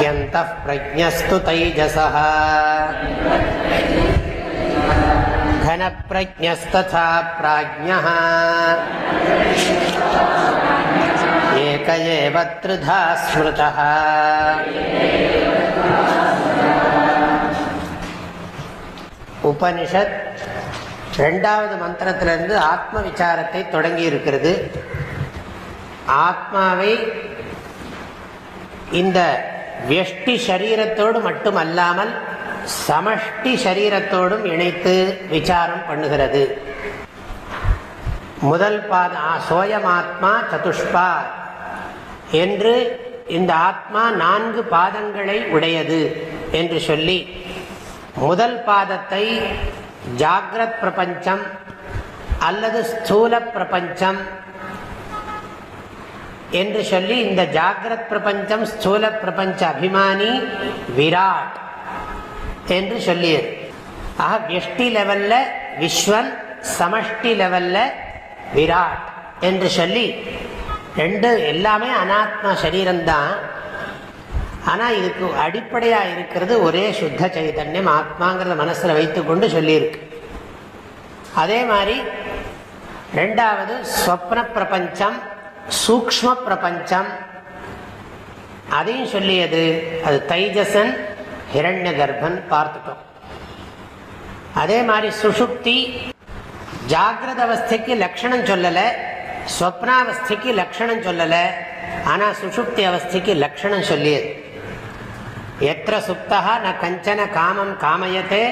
ह्यन्तः प्रज्ञस्तु तैजसः घनप्रज्ञस्तथा प्राज्ञः एक एव त्रिधा स्मृतः உபனிஷத் ரெண்டாவது மந்திரத்திலிருந்து ஆத்ம விசாரத்தை தொடங்கி இருக்கிறது ஆத்மாவை இந்த வியஷ்டி சரீரத்தோடு மட்டுமல்லாமல் சமஷ்டி சரீரத்தோடும் இணைத்து விசாரம் பண்ணுகிறது. முதல் பாத சோயமாத்மா சதுஷ்பா என்று இந்த ஆத்மா நான்கு பாதங்களை உடையது என்று சொல்லி முதல் பாதத்தை ஜாகிரத் பிரபஞ்சம் அல்லது ஸ்தூல பிரபஞ்சம் என்று சொல்லி இந்த ஜாகிரத் பிரபஞ்சம் ஸ்தூல பிரபஞ்ச அபிமானி விராட் என்று சொல்லியது. ஆக வியஷ்டி லெவல்ல விஸ்வன் சமஷ்டி லெவல்ல விராட் என்று சொல்லி ரெண்டு எல்லாமே அனாத்மா சரீரம்தான். ஆனால் இதுக்கு அடிப்படையாக இருக்கிறது ஒரே சுத்த சைதன்யம் ஆத்மாங்கிறத மனசில் வைத்துக்கொண்டு சொல்லியிருக்கு. அதே மாதிரி ரெண்டாவது ஸ்வப்ன பிரபஞ்சம் சூக்ம பிரபஞ்சம் அதையும் சொல்லியது அது தைஜசன் ஹிரண்ய கர்ப்பன் பார்த்துட்டோம். அதே மாதிரி சுசுப்தி ஜாகிரத அவஸ்தைக்கு லட்சணம் சொல்லலை ஸ்வப்னாவஸ்தைக்கு லட்சணம் சொல்லலை ஆனால் சுசுப்தி அவஸ்தைக்கு லட்சணம் சொல்லியது. எத்த சுப்தா ந கஞ்சன காமம் காமயத்தே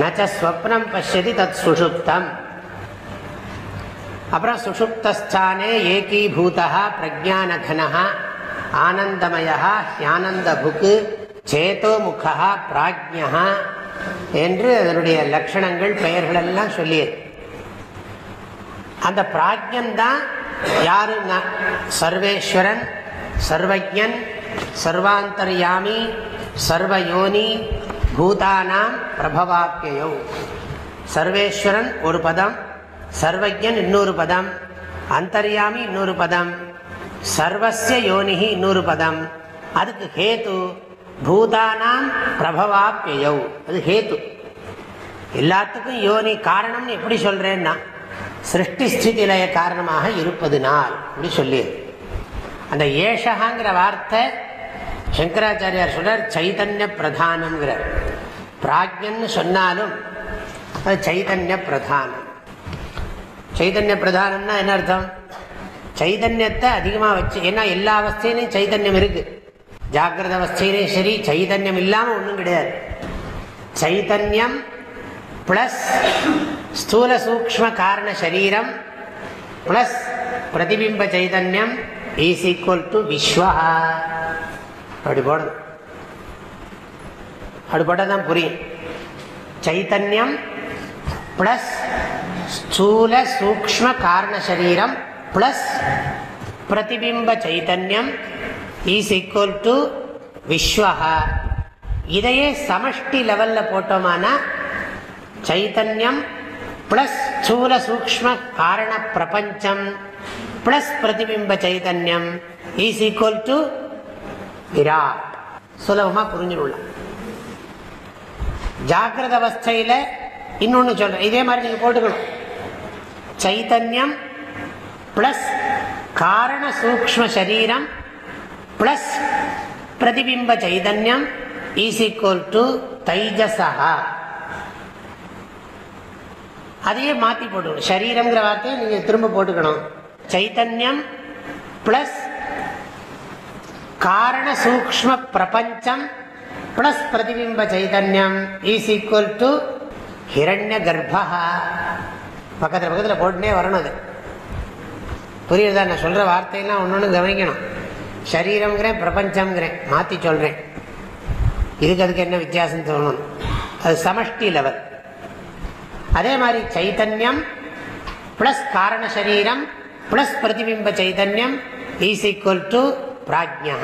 நச்ச ஸ்வப்னம் பசியதி தத் சுசுப்தம். அப்புறம் சுஷுப்தஸ்தானே ஏகீபூதா பிரஜானகனா ஆனந்தமயா ஹியானந்த புக்கு சேதோ பிராஜ்யா என்று அதனுடைய லட்சணங்கள் பெயர்கள் எல்லாம் சொல்லியது. அந்த பிராஜ்யந்தான் யாரு? சர்வேஸ்வரன் சர்வஜன் சர்வாந்தர்யாமி சர்வயோனி பூதானாம் பிரபவாக்கியோ சர்வேஸ்வரன் ஒரு பதம் சர்வஜன் இன்னொரு பதம் அந்தர்யாமி இன்னொரு பதம் சர்வசிய யோனிகி இன்னொரு பதம். அதுக்கு ஹேத்து பூதானாம் பிரபவாப்பியோ அது ஹேத்து. எல்லாத்துக்கும் யோனி காரணம்னு எப்படி சொல்றேன்னா சிருஷ்டி ஸ்திதிலய காரணமாக இருப்பதுனால் அப்படி சொல்லி அந்த ஏஷகாங்கிற வார்த்தை சங்கராச்சாரியார் சொல்றார் சைதன்ய பிரதானம்ங்கிறார். பிராஜ்யன்னு சொன்னாலும் அது சைதன்ய பிரதானம். சைதன்ய பிரதானம்னா என்ன அர்த்தம்? சைதன்யத்தை அதிகமாக வச்சு ஏன்னா எல்லா அவஸ்தையிலையும் சைதன்யம் இருக்கு. ஜாகிரத அவஸ்தையிலையும் சரி சைதன்யம் இல்லாமல் ஒன்றும் கிடையாது. சைதன்யம் பிளஸ் ஸ்தூல சூக்ம காரண சரீரம் பிளஸ் பிரதிபிம்ப சைதன்யம் இஸ் ஈக்குவல் டு விஸ்வா. அப்படி போடணும் அப்படி போட்டால் தான் புரியும். சைத்தன்யம் பிளஸ் ஸ்தூல சூக்ம காரண சரீரம் பிளஸ் பிரதிபிம்ப சைத்தன்யம் இஸ் ஈக்குவல் டு விஸ்வா இதையே சமஷ்டி லெவலில் போட்டோமானா சைத்தன்யம் பிளஸ் ஸ்தூல சூக்ம காரண பிரபஞ்சம் பிளஸ் பிரதிபிம்ப சைதன்யம் இஸ் ஈக்குவல் டு விராட். சுலபமாக புரிஞ்சுடலாம் ஜாகிரத அவஸ்தையில் இன்னொன்று சொல்கிறேன் இதே மாதிரி நீங்கள் போட்டுக்கணும். சைத்தன்யம் பிளஸ் காரண சூக்ம சரீரம் பிளஸ் பிரதிபிம்ப சைதன்யம் இஸ் ஈக்குவல் டு தைஜசா அதையே மாற்றி போட்டுக்கணும். சரீரம்ங்கிற வார்த்தையை நீங்கள் திரும்ப போட்டுக்கணும். சைத்தன்யம் பிளஸ் காரண சூக்ம பிரபஞ்சம் பிளஸ் பிரதிபிம்ப சைதன்யம் ஈஸ் ஈக்குவல் டு ஹிரண்ய கர்ப்பா பக்கத்தில் பக்கத்தில் போட்டுனே வரணும் அது. புரியுதா? நான் சொல்கிற வார்த்தையெல்லாம் ஒன்று ஒன்று கவனிக்கணும். சரீரம்ங்கிறேன் பிரபஞ்சம்ங்கிறேன் மாற்றி சொல்கிறேன் இதுக்கு அதுக்கு என்ன வித்தியாசம் சொல்லணும் அது சமஷ்டி லெவல் அதே மாதிரி சைத்தன்யம் ப்ளஸ் காரண சரீரம் ப்ளஸ் பிரதிபிம்ப சைதன்யம் ஈஸ் ஈக்குவல் டு பிராஜ்யா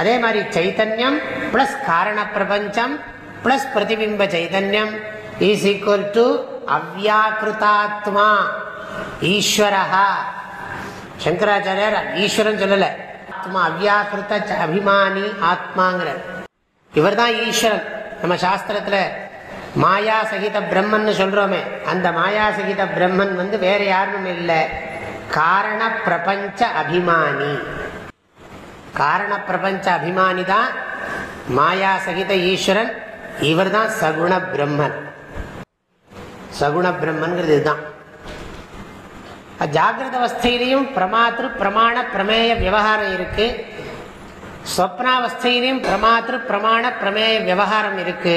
அதே மாதிரி சைத்தன்யம் ப்ளஸ் காரண பிரபஞ்சம் ப்ளஸ் பிரதிபிம்ப சைதன்யம் இஸ் ஈக்குவல் டு அவ்யாக்கிருதாத்மா ஈஸ்வரஹா சங்கராச்சாரியார் ஈஸ்வரன் சொல்லல. ஆத்மா அவ்யாக்கிருத்த அபிமானி ஆத்மாங்கிற இவர் தான் ஈஸ்வரன். நம்ம சாஸ்திரத்துல மாயா சகித பிரம்மன் சொல்றோமே அந்த மாயா சகித பிரம்மன் வந்து வேற யாரும் இல்லை. காரண பிரபஞ்ச அபிமானி. காரண பிரபஞ்ச அபிமானி தான் மாயா சகித ஈஸ்வரன். இவர் தான் சகுண பிரம்மன். சகுண பிரம்மன்கிறது இதுதான். ஜாகிரத அவஸ்தையிலையும் பிரமாத்திரு பிரமாண பிரமேய விவகாரம் இருக்கு. ஸ்வப்னாவஸ்தையிலையும் பிரமாத்திரு பிரமாண பிரமேய விவகாரம் இருக்கு.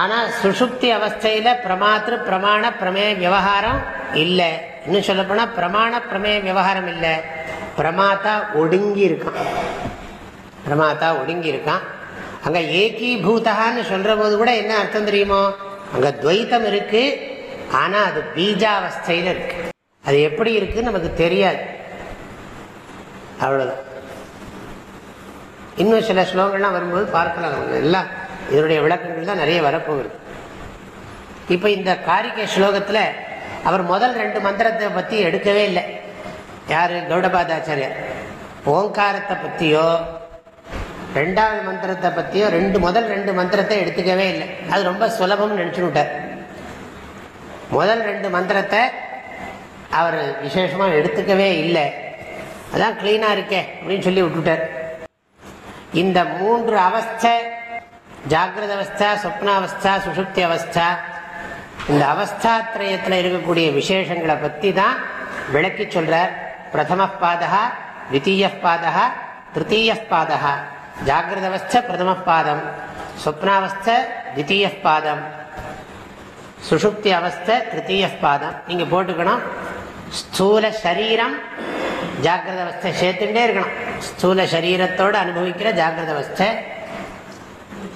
ஆனா சுஷுப்தி அவஸ்தையில பிரமாத்திரு பிரமாண பிரமேய விவகாரம் இல்லை. இன்னும் சொல்ல போனா பிரமாண பிரமேய விவகாரம் இல்லை. பிரமாத்தா ஒடுங்கி இருக்கான் பிரமாத்தா ஒடுங்கி இருக்கான் அங்க ஏகீபூதகான்னு சொல்ற போது கூட என்ன அர்த்தம் தெரியுமோ? அங்க துவைத்தம் இருக்கு ஆனா அது பீஜாவஸ்தையில இருக்கு. அது எப்படி இருக்குன்னு நமக்கு தெரியாது. அவ்வளவுதான். இன்னும் சில ஸ்லோகங்கள்லாம் வரும்போது பார்க்கலாம் எல்லாம் இதனுடைய விளக்கங்கள் தான் நிறைய வரப்போகுது. இப்போ இந்த காரிகை ஸ்லோகத்தில் அவர் முதல் ரெண்டு மந்திரத்தை பற்றி எடுக்கவே இல்லை. யார்? கௌடபாதாச்சாரியர். ஓங்காரத்தை பற்றியோ ரெண்டாவது மந்திரத்தை பற்றியோ ரெண்டு முதல் ரெண்டு மந்திரத்தை எடுத்துக்கவே இல்லை. அது ரொம்ப சுலபம்னு நினச்சுட்டார் முதல் ரெண்டு மந்திரத்தை அவர் விசேஷமாக எடுத்துக்கவே இல்லை. அதான் கிளீனாக இருக்கே அப்படின்னு சொல்லி விட்டுட்டார். இந்த மூன்று அவஸ்தை ஜாகிரத அவஸ்தா சொப்னாவஸ்தா சுசுப்தி அவஸ்தா இந்த அவஸ்தாத்திரயத்தில் இருக்கக்கூடிய விசேஷங்களை பற்றி தான் விளக்கி சொல்கிறார் பிரதம பாதகா த்விதீய பாதா திருத்தீய பாதா ஜாகிரத அவஸ்தை பிரதம பாதம் சொப்னாவஸ்த த்விதீய பாதம் சுஷுப்தி அவஸ்தை திருத்தீய பாதம் நீங்கள் போட்டுக்கணும். ஸ்தூல சரீரம் ஜாகிரத அவஸ்தை சேர்த்துட்டே இருக்கணும். ஸ்தூல சரீரத்தோடு அனுபவிக்கிற ஜாகிரத அவஸ்தை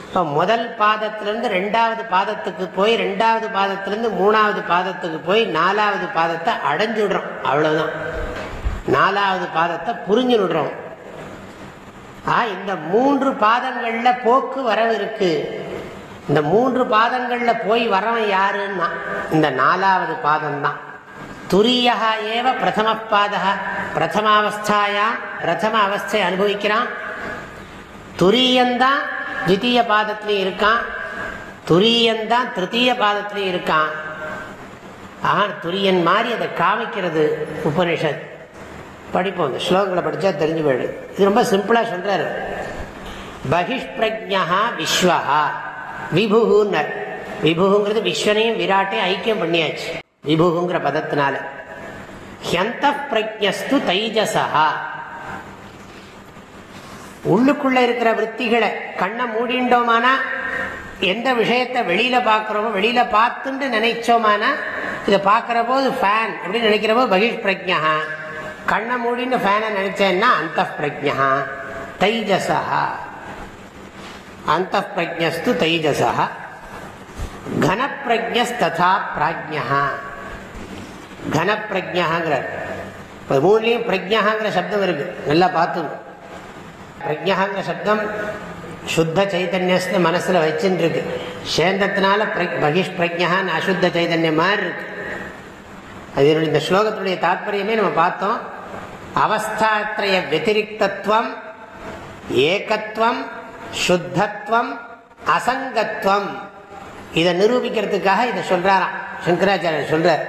இப்போ முதல் பாதத்திலேருந்து ரெண்டாவது பாதத்துக்கு போய் ரெண்டாவது பாதத்திலேருந்து மூணாவது பாதத்துக்கு போய் நாலாவது பாதத்தை அடைஞ்சு விடுறோம் அவ்வளோதான் நாலாவது பாதத்தை புரிஞ்சு விடுறோம் இந்த மூன்று பாதங்கள்ல போக்கு வரவு இருக்கு. இந்த மூன்று பாதங்கள்ல போய் வரவன் யாருன்னா இந்த நாலாவது பாதம் தான் துரியா ஏவ பிரதம பாதக பிரதமாவஸ்தாயா பிரதம அவஸ்தை அனுபவிக்கிறான். துரியந்தான் தித்தீய பாதத்திலையும் இருக்கான். துரியந்தான் திருத்தீய பாதத்திலையும் இருக்கான். ஆனால் துரியன் மாதிரி அதை காமிக்கிறது உபனிஷத். படிப்போம் இந்த ஸ்லோகங்களை படித்தா தெரிஞ்சு போயிடும் இது ரொம்ப சிம்பிளாக சொல்கிறாரு பகிஷ்பிரஜா விஸ்வஹா. விபுகுன்னர் விபுகுங்கிறது விஸ்வனையும் விராட்டையும் ஐக்கியம் பண்ணியாச்சு. விபுங்கிற பதத்தினால. ஹியந்த பிரஜஸ்து தைஜசா உள்ளுக்குள்ள இருக்கிற விற்த்திகளை கண்ணை மூடிண்டோமானா எந்த விஷயத்தை வெளியில பார்க்கிறோமோ வெளியில பார்த்துட்டு நினைச்சோமானா இதை பார்க்கிற போது ஃபேன் அப்படின்னு நினைக்கிற போது பகிஷ் பிரஜா கண்ணை மூடின்னு ஃபேனை நினைச்சேன்னா அந்த பிரஜா தைஜசா அந்த பிரஜஸ்து தைஜசா கனப்பிரஜஸ்ததா பிராஜ்யா கனப்பிரஜாங்கிறார் இப்போ மூணுலேயும் பிரஜாங்கிற சப்தம் இருக்கு. நல்லா பார்த்துங்க. பிரஜாங்கிற சப்தம் சுத்த சைத்தன்யஸ்து மனசில் வச்சுன்னு இருக்கு சேந்தத்தினால பகிஷ் பிரஜான்னு அசுத்த சைதன்யம் மாதிரி இருக்கு. அது இந்த ஸ்லோகத்துடைய தாத்பரியமே நம்ம பார்த்தோம். அவஸ்தாத்திரய வத்திரிகத்துவம் ஏகத்துவம் சுத்தத்துவம் அசங்கத்துவம் இதை நிரூபிக்கிறதுக்காக இதை சொல்றாராம். சங்கராச்சாரியர் சொல்றார்.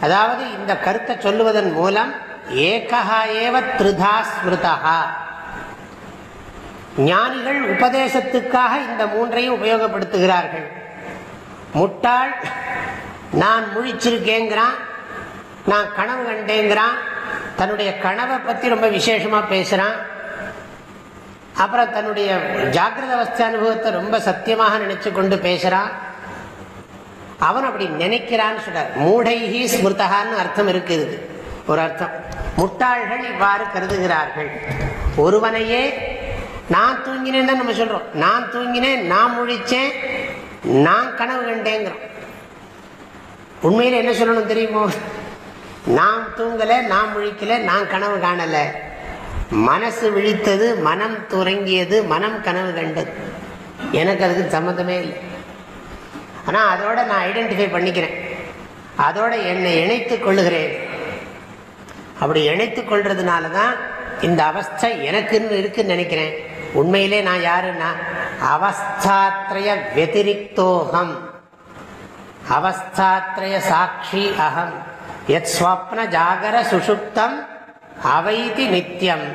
அதாவது இந்த கருத்தை சொல்லுவதன் மூலம் ஏகா ஏவ திருதா ஸ்மிருதா ஞானிகள் உபதேசத்துக்காக இந்த மூன்றையும் உபயோகப்படுத்துகிறார்கள். முட்டாள் நான் முழிச்சிருக்கேங்கிறான் நான் கனவு கண்டேங்கிறான். தன்னுடைய கனவை பற்றி ரொம்ப விசேஷமாக பேசுகிறான் அப்புறம் தன்னுடைய ஜாகிரத அவஸ்த அனுபவத்தை ரொம்ப சத்தியமாக நினைச்சு கொண்டு பேசுகிறான் அவன் அப்படி நினைக்கிறான்னு சொல்றார். மூடைஹி ஸ்மிருதகான்னு அர்த்தம் இருக்குது. ஒரு அர்த்தம். முட்டாள்கள் இவ்வாறு கருதுகிறார்கள். ஒருவனையே நான் தூங்கினேன் தான் நம்ம சொல்றோம். நான் தூங்கினேன் நான் முழிச்சேன் நான் கனவு கண்டேங்கிறோம். உண்மையில என்ன சொல்லணும் தெரியுமோ? நான் தூங்கல நான் முழிக்கல நான் கனவு காணல. மனசு விழித்தது மனம் துறங்கியது மனம் கனவு கண்டது. எனக்கு அதுக்கு சம்மந்தமே இல்லை. ஆனால் அதோட நான் ஐடென்டிஃபை பண்ணிக்கிறேன். அதோட என்னை இணைத்துக் கொள்ளுகிறேன். அப்படி இணைத்துக் கொள்றதுனால தான் இந்த அவஸ்தை எனக்குன்னு இருக்குன்னு நினைக்கிறேன். உண்மையிலே நான் யாருன்னா அவஸ்தாத்ரய வெதிரிக்தோகம் அவஸ்தாத்ரய சாட்சி அகம். எத் ஸ்வப்ன ஜாகர சுஷுப்தம் அவைதி நித்தியம்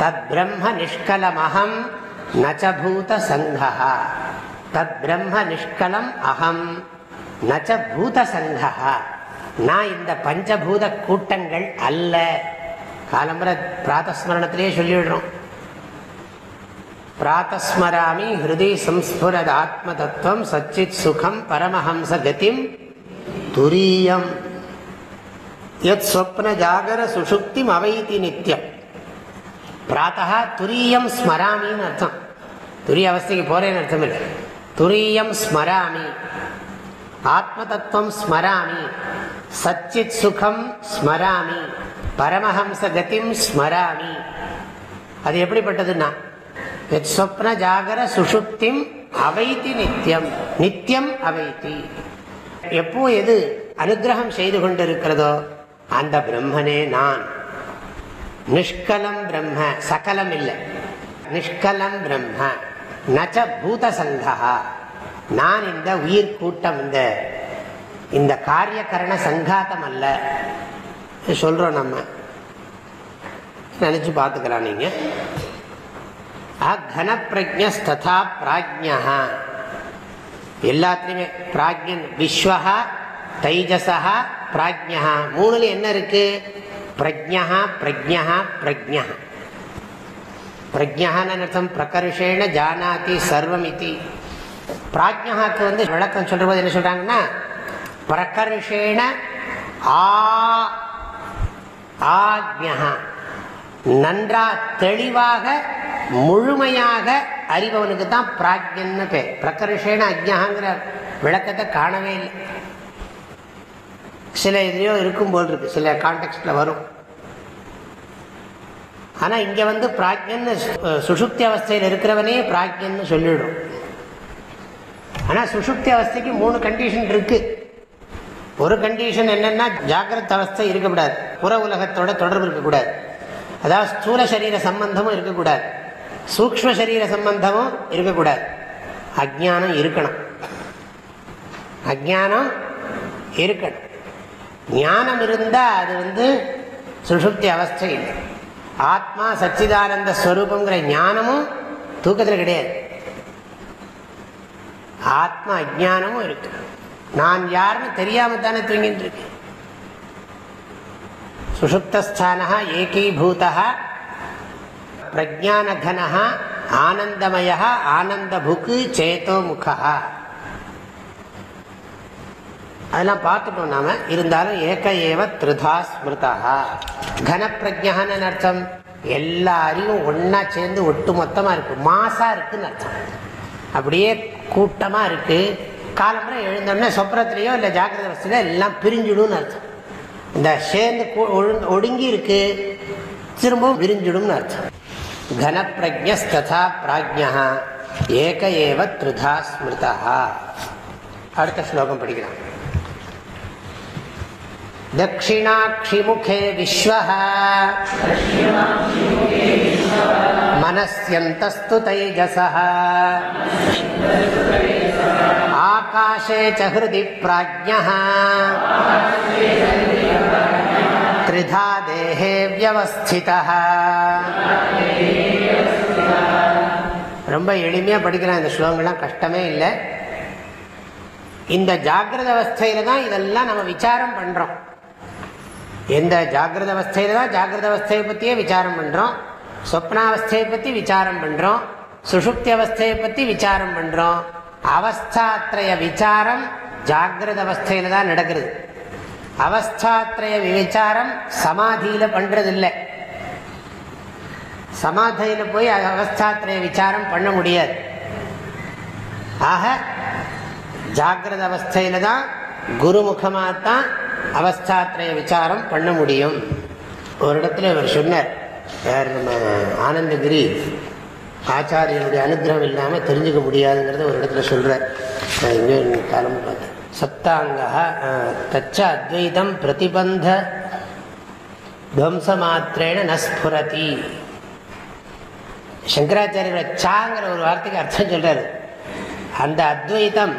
தத் பிரம்ம நிஷ்கலமகம் நச்சபூத சங்கா தத் பிரம்ம நிஷ்கலம் அகம் நச்ச பூத சங்கா நான் இந்த பஞ்சபூத கூட்டங்கள் அல்ல காலம்பர பிராத்தஸ்மரணத்திலேயே சொல்லிவிடுறோம் பிராத்தஸ்மராமி ஹிருதி சம்ஸ்புரத் ஆத்ம தத்துவம் சச்சித் சுகம் பரமஹம்ச கதிம் துரியம் எத் ஸ்வப்ன ஜாகர சுஷுப்திம் அவைதி நித்தியம் பிராத்தா துரியம் ஸ்மராமின்னு அர்த்தம் துரிய அவஸ்தைக்கு போறேன்னு அர்த்தம் இல்லை துரியம் ஸ்மராமி ஆத்ம தத்துவம் ஸ்மராமி சச்சித் சுகம் ஸ்மராமி பரமஹம்ச கதிம் ஸ்மராமி அது எப்படிப்பட்டதுன்னா எத் சொப்ன ஜாகர சுஷுப்திம் அவைத்தி நித்தியம் நித்தியம் அவைத்தி எப்போ எது அனுகிரகம் செய்து கொண்டிருக்கிறதோ அந்த பிரம்மனே நான். நிஷ்கலம் பிரம்ம சகலம் இல்லை. நிஷ்கலம் பிரம்ம நச்ச பூத சங்கா நான் இந்த உயிர் கூட்டம் இந்த இந்த காரியகரண சங்காத்தம் அல்ல. சொல்றோம் நம்ம. நினைச்சு பார்த்துக்கலாம் நீங்க. கன பிராஜ்யா எல்லாத்துலேயுமே பிராஜ்யன் விஸ்வா தைஜசா பிராஜ்யா மூணுல என்ன இருக்கு? பிரஜா பிரஜா பிரஜா பிரஜான்னு அர்த்தம்? பிரகர்ஷேண ஜானாதி சர்வம் இது பிராஜ்யாக்கு வந்து விளக்கம் சொல்ற போது என்ன சொல்றாங்கன்னா பிரகர்ஷேன ஆக்ஞா நன்றா தெளிவாக முழுமையாக அறிபவனுக்கு தான் பிராஜ்யன்னு பேர். பிரகர்ஷேன அஜ்யாங்கிற விளக்கத்தை காணவே இல்லை. சில இதுலேயோ இருக்கும் போல் இருக்கு. சில கான்டெக்ட்ல வரும். ஆனா இங்க வந்து பிராஜ்யன்னு சுசுப்தி அவஸ்தையில் இருக்கிறவனே பிராஜ்யன்னு சொல்லிடும். ஆனா சுசுப்தி அவஸ்தைக்கு மூணு கண்டிஷன் இருக்கு. ஒரு கண்டிஷன் என்னன்னா ஜாகிரத அவஸ்தை இருக்கக்கூடாது. புற உலகத்தோட தொடர்பு இருக்கக்கூடாது. அதாவது ஸ்தூல சரீர சம்பந்தமும் இருக்கக்கூடாது. சூக்ம சரீர சம்பந்தமும் இருக்கக்கூடாது. அஜானம் இருக்கணும். அஜானம் இருக்கணும். ஞானம் இருந்தால் அது வந்து சுஷுப்தி அவஸ்தை இல்லை ஆத்மா சச்சிதானந்த ஸ்வரூபங்கிற ஞானமும் தூக்கத்தில் கிடையாது. ஆத்மா அஜானமும் இருக்கு. நான் யாருன்னு தெரியாம தானே தூங்கிட்டு இருக்கேன். சுஷுப்தஸ்தான ஏகீபூதா பிரஜானகனா ஆனந்தமய ஆனந்தபுக்கு சேத்தோ முகா அதெல்லாம் பார்த்துட்டோம் நாம. இருந்தாலும் ஏக ஏவ திருதா ஸ்மிருதா கன அர்த்தம். எல்லா அறிவும் ஒன்னா சேர்ந்து ஒட்டு மொத்தமா இருக்கு. மாசா இருக்குன்னு அர்த்தம். அப்படியே கூட்டமா இருக்கு. காலம்புற எழுந்தோடனே சொப்னத்திலேயோ இல்லை ஜாக்கிரத வசதியில எல்லாம் பிரிஞ்சிடும்னு அர்த்தம். இந்த சேர்ந்து ஒடுங்கி இருக்கு. திரும்பவும் விரிஞ்சிடும்னு அர்த்தம். கன பிராஜ்யா ஏக ஏவ திருதா ஸ்மிருதா அடுத்த ஸ்லோகம் படிக்கலாம். दक्षिणाक्षिमुखे विश्वः मनस्यन्तस्तु तैजसः आकाशे च हृदि प्राज्ञः त्रिधा देहे व्यवस्थितः ரொம்ப எளிமையாக படிக்கலாம் இந்த ஸ்லோகங்கள்லாம் கஷ்டமே இல்லை இந்த ஜாகிரத அவஸ்தையில தான் இதெல்லாம் நம்ம விசாரம் பண்றோம் எந்த ஜாகிரத அவஸ்தையில தான் ஜாகிரத அவஸ்தையை பற்றியே விசாரம் பண்ணுறோம் சொப்னாவஸ்தையை பற்றி விசாரம் பண்ணுறோம் சுஷுப்தி அவஸ்தையை பற்றி விசாரம் பண்ணுறோம் அவஸ்தாத்திரய விசாரம் ஜாகிரத அவஸ்தையில தான் நடக்கிறது அவஸ்தாத்திரய விசாரம் சமாதியில் பண்ணுறது இல்லை சமாதியில் போய் அவஸ்தாத்திரய விசாரம் பண்ண முடியாது. ஆக ஜாகிரத அவஸ்தையில தான் குருமுகமாகத்தான் அவஸ்தாத்திரய விசாரம் பண்ண முடியும். ஒரு இடத்துல இவர் சொன்னார் யார் நம்ம ஆனந்தகிரி ஆச்சாரியனுடைய அனுகிரகம் இல்லாமல் தெரிஞ்சுக்க முடியாதுங்கிறத ஒரு இடத்துல சொல்கிறார் நான் இங்கே காலம் பார்த்தேன். சப்தாங்க தச்ச அத்வைதம் பிரதிபந்த துவம்சமாத்திரேன நஸ்புரதி. சங்கராச்சாரியோட சாங்கிற ஒரு வார்த்தைக்கு அர்த்தம் சொல்கிறார் அந்த அத்வைதம்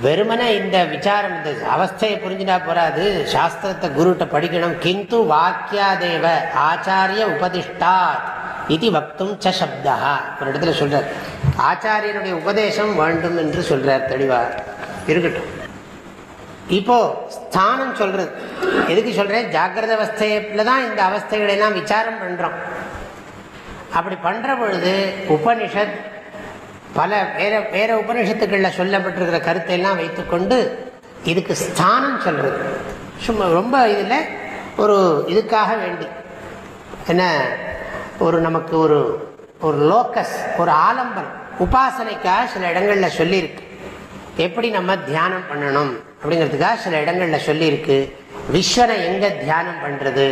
வெறுமனே இந்த விசாரம் இந்த அவஸ்தையை புரிஞ்சுட்டா போறாது. சாஸ்திரத்தை குருட்ட படிக்கணும். கிந்து வாக்கியாதேவ ஆச்சாரிய உபதிஷ்டாத் இது வக்தும் ச சப்தா. ஒரு இடத்துல சொல்றார். ஆச்சாரியனுடைய உபதேசம் வேண்டும் என்று சொல்றார் தெளிவா. இருக்கட்டும். இப்போ ஸ்தானம் சொல்றது. எதுக்கு சொல்றேன்? ஜாகிரத அவஸ்தையில தான் இந்த அவஸ்தைகளை எல்லாம் விசாரம் பண்றோம். அப்படி பண்ற பொழுது உபனிஷத் பல வேற வேற உபனிஷத்துக்களில் சொல்லப்பட்டிருக்கிற கருத்தை எல்லாம் வைத்துக்கொண்டு இதுக்கு ஸ்தானம் சொல்றது. சும்மா ரொம்ப இதில் ஒரு இதுக்காக வேண்டி. என்ன? ஒரு நமக்கு ஒரு ஒரு லோக்கஸ் ஒரு ஆலம்பன் உபாசனைக்காக சில இடங்களில் சொல்லியிருக்கு. எப்படி நம்ம தியானம் பண்ணணும் அப்படிங்கிறதுக்காக சில இடங்களில் சொல்லியிருக்கு. விஸ்வனை எங்கே தியானம் பண்ணுறது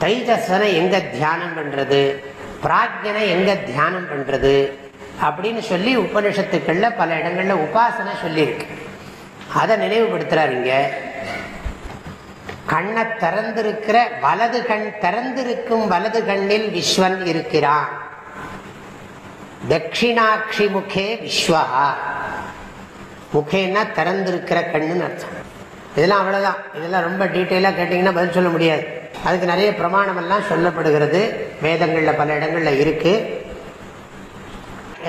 தைஜசனை எங்கே தியானம் பண்ணுறது பிராக்யனை எங்கே தியானம் பண்ணுறது அப்படின்னு சொல்லி உபனிஷத்துக்கள்ல பல இடங்கள்ல உபாசனை சொல்லியிருக்கு. அதை நினைவுபடுத்துறாரு இங்க. கண்ணை திறந்திருக்கிற வலது கண் திறந்திருக்கும் வலது கண்ணில் விஸ்வன் இருக்கிறான். தட்சிணாட்சி முகே விஸ்வஹா முகேன்னா திறந்திருக்கிற கண்ணுன்னு அர்த்தம். இதெல்லாம் அவ்வளவுதான். இதெல்லாம் ரொம்ப டீட்டெயிலாக கேட்டிங்கன்னா பதில் சொல்ல முடியாது. அதுக்கு நிறைய பிரமாணம் எல்லாம் சொல்லப்படுகிறது. வேதங்களில் பல இடங்களில் இருக்கு.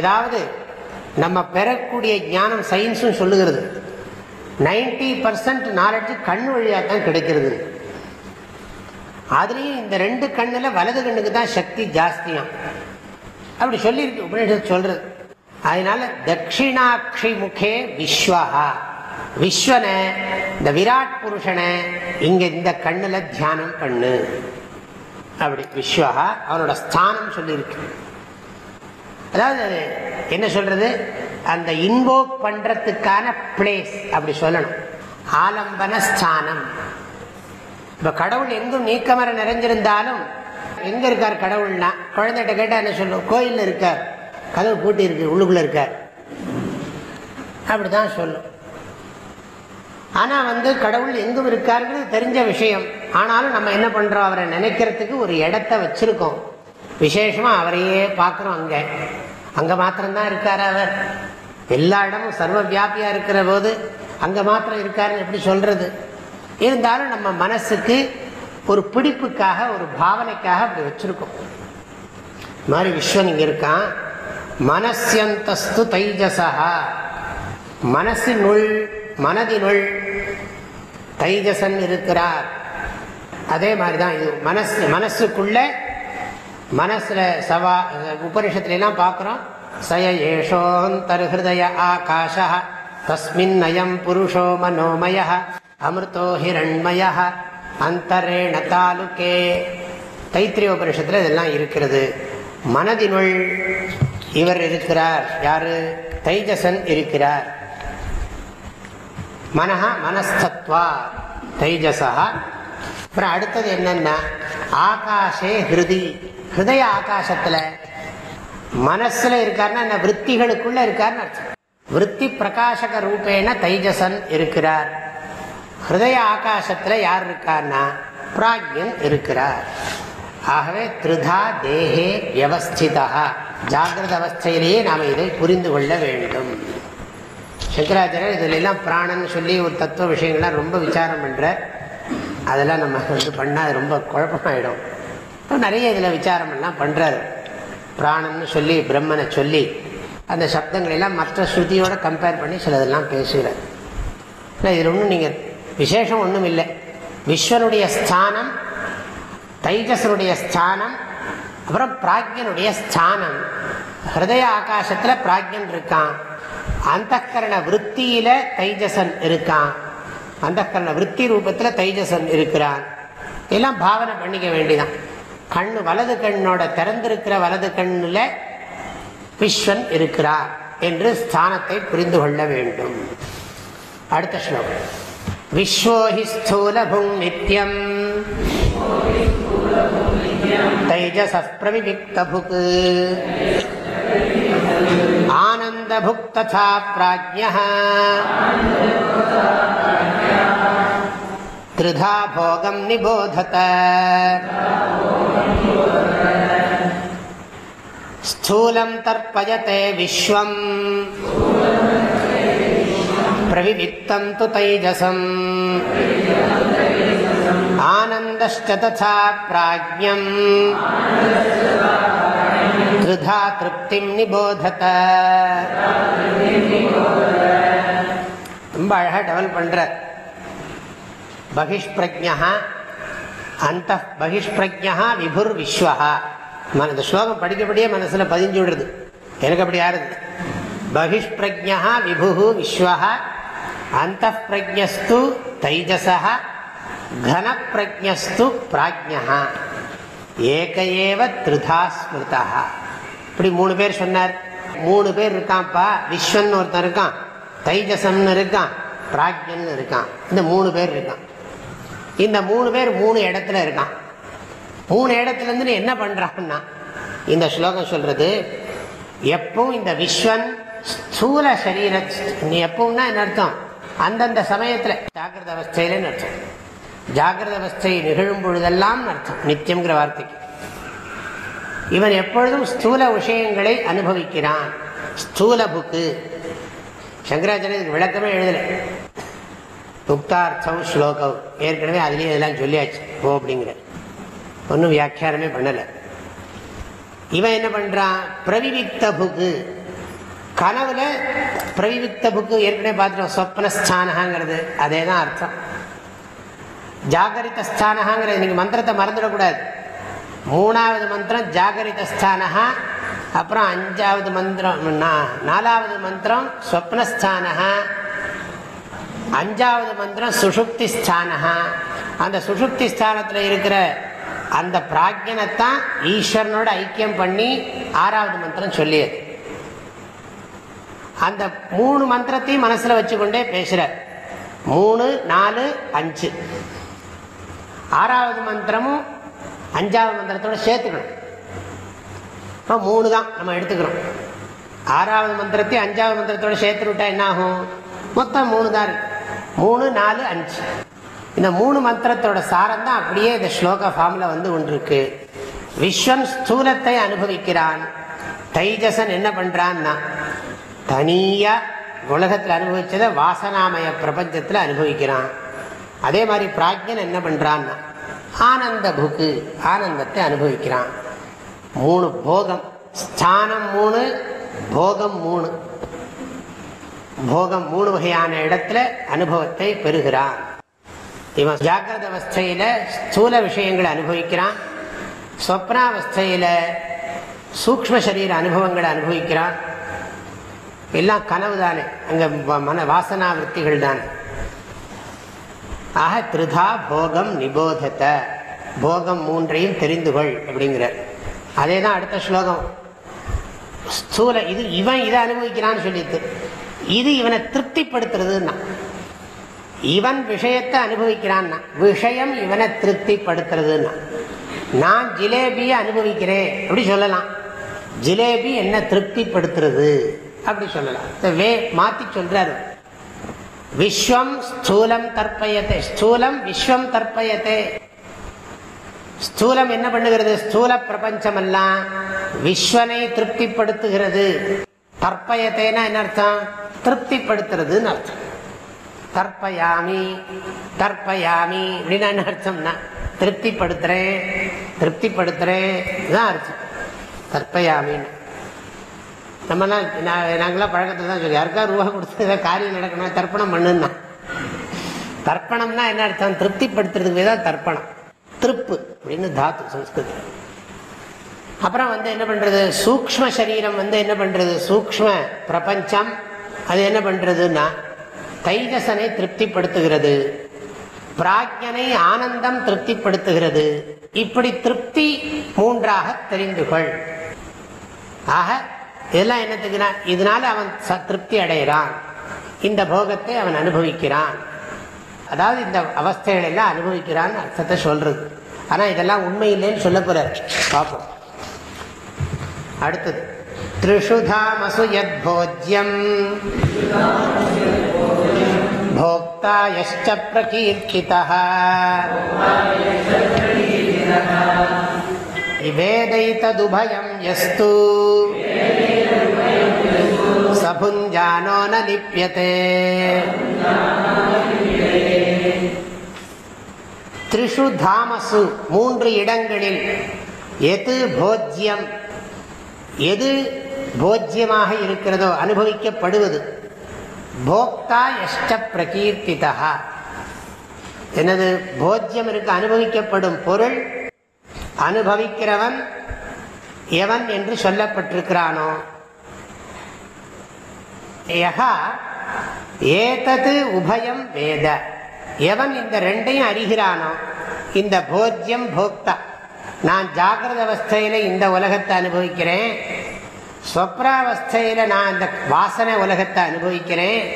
ஏதாவது நம்ம பெறக்கூடிய ஞானம் சயின்ஸும் சொல்லுகிறது. நைன்டி பர்சன்ட் நாலேஜ் கண் வழியாக தான் கிடைக்கிறது. அதுலேயும் இந்த ரெண்டு கண்ணில் வலது கண்ணுக்கு தான் சக்தி ஜாஸ்தியாம் அப்படி சொல்லியிருக்கு உபநிஷத்து சொல்றது. அதனால தட்சிணாட்சி முகே விஸ்வஹா. விஸ்வனை இந்த விராட் புருஷனை இங்க இந்த கண்ணில் தியானம் பண்ணு. அப்படி விஸ்வஹா அவனோட ஸ்தானம் சொல்லியிருக்கு. அதாவது என்ன சொல்றது? அந்த இன்வோக் பண்றதுக்கான பிளேஸ் அப்படி சொல்லணும். ஆலம்பன ஸ்தானம் இப்ப கடவுள் எங்கும் நீக்கமர நிறைஞ்சிருந்தாலும் எங்க இருக்கார் கடவுள்னா? குழந்தைகிட்ட கேட்டா என்ன சொல்லும்? கோயில் இருக்கார். கதவு பூட்டி இருக்கு உள்ளுக்குள்ள இருக்கார். அப்படிதான் சொல்லும். ஆனா வந்து கடவுள் எங்கும் இருக்காருங்கிறது தெரிஞ்ச விஷயம். ஆனாலும் நம்ம என்ன பண்றோம்? அவரை நினைக்கிறதுக்கு ஒரு இடத்த வச்சிருக்கோம். விசேஷமாக அவரையே பார்க்குறோம் அங்கே. அங்கே மாத்திரம்தான் இருக்கார் அவர். எல்லா இடமும் சர்வ வியாபியாக இருக்கிற போது அங்கே மாத்திரம் இருக்காருன்னு எப்படி சொல்கிறது இருந்தாலும் நம்ம மனசுக்கு ஒரு பிடிப்புக்காக ஒரு பாவனைக்காக அப்படி வச்சிருக்கோம். இது மாதிரி விஸ்வன் இங்கே இருக்கான். மனசியந்தஸ்து தைஜசா மனசினுள் மனதினுள் தைஜசன் இருக்கிறார். அதே மாதிரி தான் இது மனசு மனசுக்குள்ளே மனசுல சவா உபனிஷத்துலாம் எல்லாம் பார்க்கிறோம். சய ஏஷோந்தர்ஹய ஆகாஷ தஸ்மின் அயம் புருஷோ மனோமய அமிர்தோ ஹிரண்மய அந்தரேண தாலுகே. தைத்திரிய உபனிஷத்துல இதெல்லாம் இருக்கிறது. மனதினுள் இவர் இருக்கிறார். யாரு? தைஜசன் இருக்கிறார். மனஹா மனஸ்தத்வா. தைஜசா அப்புறம் அடுத்தது என்னன்னா ஆகாஷே ஹிருதி. ஹிருதய ஆகாசத்துல மனசுல இருக்காருன்னா என்ன? விற்த்திகளுக்குள்ள இருக்காருன்னு அர்த்தம். விற்பி பிரகாசக ரூபேன தைஜசன் இருக்கிறார். ஹிருதய ஆகாசத்துல யார் இருக்கார்னா பிராக்யன் இருக்கிறார். ஆகவே திருதா தேகே வியவஸ்திதா. ஜாகிரத அவஸ்தையிலேயே நாம் இதை புரிந்து கொள்ள வேண்டும். சங்கராச்சாரியர் இதுல எல்லாம் பிராணன் சொல்லி ஒரு தத்துவ விஷயங்கள்லாம் ரொம்ப விசாரம் பண்ற அதெல்லாம் நம்ம வந்து பண்ணால் ரொம்ப குழப்பமாயிடும். இப்போ நிறைய இதில் விசாரம் எல்லாம் பண்ணுறாரு பிராணன்னு சொல்லி பிரம்மனை சொல்லி அந்த சப்தங்களை எல்லாம் மற்ற ஸ்ருதியோட கம்பேர் பண்ணி சிலதெல்லாம் பேசுகிறார். இல்லை இதில் ஒன்றும் நீங்கள் விசேஷம் ஒன்றும் இல்லை. விஸ்வனுடைய ஸ்தானம் தைஜசனுடைய ஸ்தானம் அப்புறம் பிராக்யனுடைய ஸ்தானம். ஹிருதய ஆகாசத்தில் பிராக்யன் இருக்கான். அந்த கரண விற்த்தியில் தைஜசன் இருக்கான். அந்த கண்ண விற்பி ரூபத்தில் தைஜசன் இருக்கிறான் எல்லாம் பாவனை பண்ணிக்க வேண்டிதான். கண் வலது கண்ணோட திறந்திருக்கிற வலது கண்ணில் விஸ்வன் இருக்கிறார் என்று ஸ்தானத்தை புரிந்து கொள்ள வேண்டும். அடுத்த ஸ்லோகம். விஸ்வோஹி ஸ்தூலபும் நித்யம். தைஜச பிரவிவிக்தபுக்கு आनन्दभुक् तथा प्राज्ञः त्रिधा भोगम् निबोधत स्थूलम् तर्पयते विश्वम् प्रविविक्तम् तु तैजसम् आनन्दश्च तथा प्राज्ञम् त्रिधा तृप्तिम् निबोधत ரொம்ப அழகாக டெவலப் பண்ணுறார் பகிஷ்பிரஜா அந்த பகிஷ்பிரஜா விபுர் விஸ்வஹா இந்த ஸ்லோகம் படிக்கப்படியே மனசில் பதிஞ்சு விடுறது எனக்கு அப்படி ஆறுது பகிஷ்பிரஜா விபு விஸ்வஹா அந்த பிரஜஸ்து தைஜசா கனப்பிரஜஸ்து பிராஜ்யா ஏக ஏவ திருதா ஸ்மிருதா. இப்படி மூணு பேர் சொன்னார். மூணு பேர் இருக்கான்ப்பா. விஸ்வன் ஒருத்தன் இருக்கான். தைஜசம்னு இருக்கான். பிராஜ்யன்னு இருக்கான். இந்த மூணு பேர் இருக்கான். இந்த மூணு பேர் மூணு இடத்துல இருக்கான். மூணு இடத்துல இருந்து நீ என்ன பண்றான்னா இந்த ஸ்லோகம் சொல்றது எப்பவும் இந்த விஸ்வன் ஸ்தூல சரீர நீ எப்பவும்னா என்ன அர்த்தம்? அந்தந்த சமயத்தில் ஜாகிரத அவஸ்தையிலன்னு அர்த்தம். ஜாகிரத அவஸ்தை நிகழும் பொழுதெல்லாம் அர்த்தம் நித்தியம்ங்கிற வார்த்தைக்கு. இவன் எப்பொழுதும் ஸ்தூல விஷயங்களை அனுபவிக்கிறான். ஸ்தூல புக்கு சங்கராச்சாரிய விளக்கமே எழுதலை. புக்தார்த்தம் ஸ்லோகம். ஏற்கனவே அதுலேயும் இதெல்லாம் சொல்லியாச்சு. ஓ அப்படிங்கிற. ஒன்றும் வியாக்கியானமே பண்ணலை. இவன் என்ன பண்ணுறான் பிரவிவிக்த புக்கு கனவுல பிரவிவிக்த புக்கு ஏற்கனவே பார்த்துட்டோம். சொப்னஸ்தானங்கிறது அதே தான் அர்த்தம். ஜாகரித இன்றைக்கி நீங்கள் மந்திரத்தை மறந்துடக்கூடாது. மூணாவது மந்திரம் ஜாகரித அப்புறம் அஞ்சாவது மந்திரம் நாலாவது மந்திரம் ஸ்வப்னஸ்தானகா அஞ்சாவது மந்திரம் சுஷுப்தி ஸ்தானஹா அந்த சுஷுப்தி ஸ்தானத்தில் இருக்கிற அந்த பிராக்யனைத்தான் ஈஸ்வரனோட ஐக்கியம் பண்ணி ஆறாவது மந்திரம் சொல்லியது. அந்த மூணு மந்திரத்தையும் மனசில் வச்சுக்கொண்டே பேசுகிறார் மூணு நாலு அஞ்சு. ஆறாவது மந்திரமும் அஞ்சாவது மந்திரத்தோட சேர்த்துக்கணும். இப்போ மூணு தான் நம்ம எடுத்துக்கிறோம். ஆறாவது மந்திரத்தையும் அஞ்சாவது மந்திரத்தோட சேர்த்து விட்டா என்ன ஆகும் மொத்தம் மூணு தான் இருக்கு. மூணு நாலு அஞ்சு. இந்த மூணு மந்திரத்தோட சாரம் தான் அப்படியே இந்த ஸ்லோக ஃபார்மில் வந்து கொண்டிருக்கு. விஸ்வன் ஸ்தூலத்தை அனுபவிக்கிறான். தைஜசன் என்ன பண்ணுறான்னா தனியாக உலகத்தில் அனுபவித்ததை வாசனாமய பிரபஞ்சத்தில் அனுபவிக்கிறான். அதே மாதிரி பிராஜ்யன் என்ன பண்ணுறான்னா ஆனந்த புக்கு ஆனந்தத்தை அனுபவிக்கிறான். மூணு போகம். ஸ்தானம் மூணு போகம் மூணு. போகம் மூணு வகையான இடத்துல அனுபவத்தை பெறுகிறான். இவன் ஜாகிரத அவஸ்தையில ஸ்தூல விஷயங்களை அனுபவிக்கிறான். சொப்னாவஸ்தையில சூக்ம சரீர அனுபவங்களை அனுபவிக்கிறான். எல்லாம் கனவு தானே அங்கே மன வாசனா விற்த்திகள் தானே ஆக திருதா போகம் நிபோதத்த. போகம் மூன்றையும் தெரிந்து கொள் அப்படிங்கிறார் அதே தான் அடுத்த ஸ்லோகம். ஸ்தூல இது இவன் இதை அனுபவிக்கிறான்னு சொல்லிட்டு. இது இவனை திருப்திப்படுத்துறதுன்னா. இவன் விஷயத்தை அனுபவிக்கிறான்னா. விஷயம் இவனை திருப்திப்படுத்துறதுன்னா. நான் ஜிலேபியை அனுபவிக்கிறேன் அப்படி சொல்லலாம். ஜிலேபி என்ன திருப்திப்படுத்துறது. அப்படி சொல்லலாம். வே மாத்தி சொல்றாரு. விஸ்வம் ஸ்தூலம் தற்பயத்தை ஸ்தூலம் விஸ்வம் தற்பயத்தை ஸ்தூலம் என்ன பண்ணுகிறது? ஸ்தூல பிரபஞ்சம் எல்லாம் விஸ்வனை திருப்திப்படுத்துகிறது. தற்பயத்தைனா என்ன அர்த்தம்? திருப்திப்படுத்துறதுன்னு அர்த்தம். தற்பயாமி தற்பயாமி அப்படின்னா என்ன அர்த்தம்னா திருப்திப்படுத்துறேன் திருப்திப்படுத்துறேன் தான் அர்த்தம். தற்பயாமின்னு நம்மலாம் நாங்களாம் பழக்கத்தில் தான் சொல்லி யாருக்கா ரூபா கொடுத்து ஏதாவது காரியம் நடக்கணும் தர்ப்பணம் பண்ணுன்னா. தர்ப்பணம்னா என்ன அர்த்தம்? திருப்திப்படுத்துறதுக்கு தான் தர்ப்பணம். திருப்பு அப்படின்னு தாத்து சம்ஸ்கிருதம் அப்புறம் வந்து என்ன பண்ணுறது சூக்ம சரீரம் வந்து என்ன பண்ணுறது சூக்ம பிரபஞ்சம் அது என்ன பண்ணுறதுன்னா தைஜசனை திருப்திப்படுத்துகிறது. பிராஜ்யனை ஆனந்தம் திருப்திப்படுத்துகிறது. இப்படி திருப்தி மூன்றாக தெரிந்துகொள். ஆக இதெல்லாம் என்னத்துக்குனா இதனால அவன் திருப்தி அடைகிறான் இந்த போகத்தை அவன் அனுபவிக்கிறான் அதாவது இந்த அவஸ்தைகள் எல்லாம் அனுபவிக்கிறான்னு அர்த்தத்தை சொல்றது ஆனா இதெல்லாம் உண்மை இல்லைன்னு சொல்ல போறார் பார்ப்போம் அடுத்தது त्रिषुधामसु यद्भोज्यम् भोक्ता यश्च प्रकीर्तितः विभेदैतदुभयं यस्तु स भुञ्जानो न लिप्यते த்ரிஷு தாமசு மூன்று இடங்களில் எது போஜ்யம் எது போஜ்யமாக இருக்கிறதோ அனுபவிக்கப்படுவது போக்தா எஷ்ட பிரகீர்த்திதா எனது போஜ்யம் இருக்கு அனுபவிக்கப்படும் பொருள் அனுபவிக்கிறவன் எவன் என்று சொல்லப்பட்டிருக்கிறானோ யகா ஏதது உபயம் வேத. எவன் இந்த ரெண்டையும் அறிகிறானோ இந்த போஜ்யம் போக்தா. நான் ஜாகிரத அவஸ்தையில இந்த உலகத்தை அனுபவிக்கிறேன். ஸ்வப்ராவஸ்தையில நான் இந்த வாசனை உலகத்தை அனுபவிக்கிறேன்.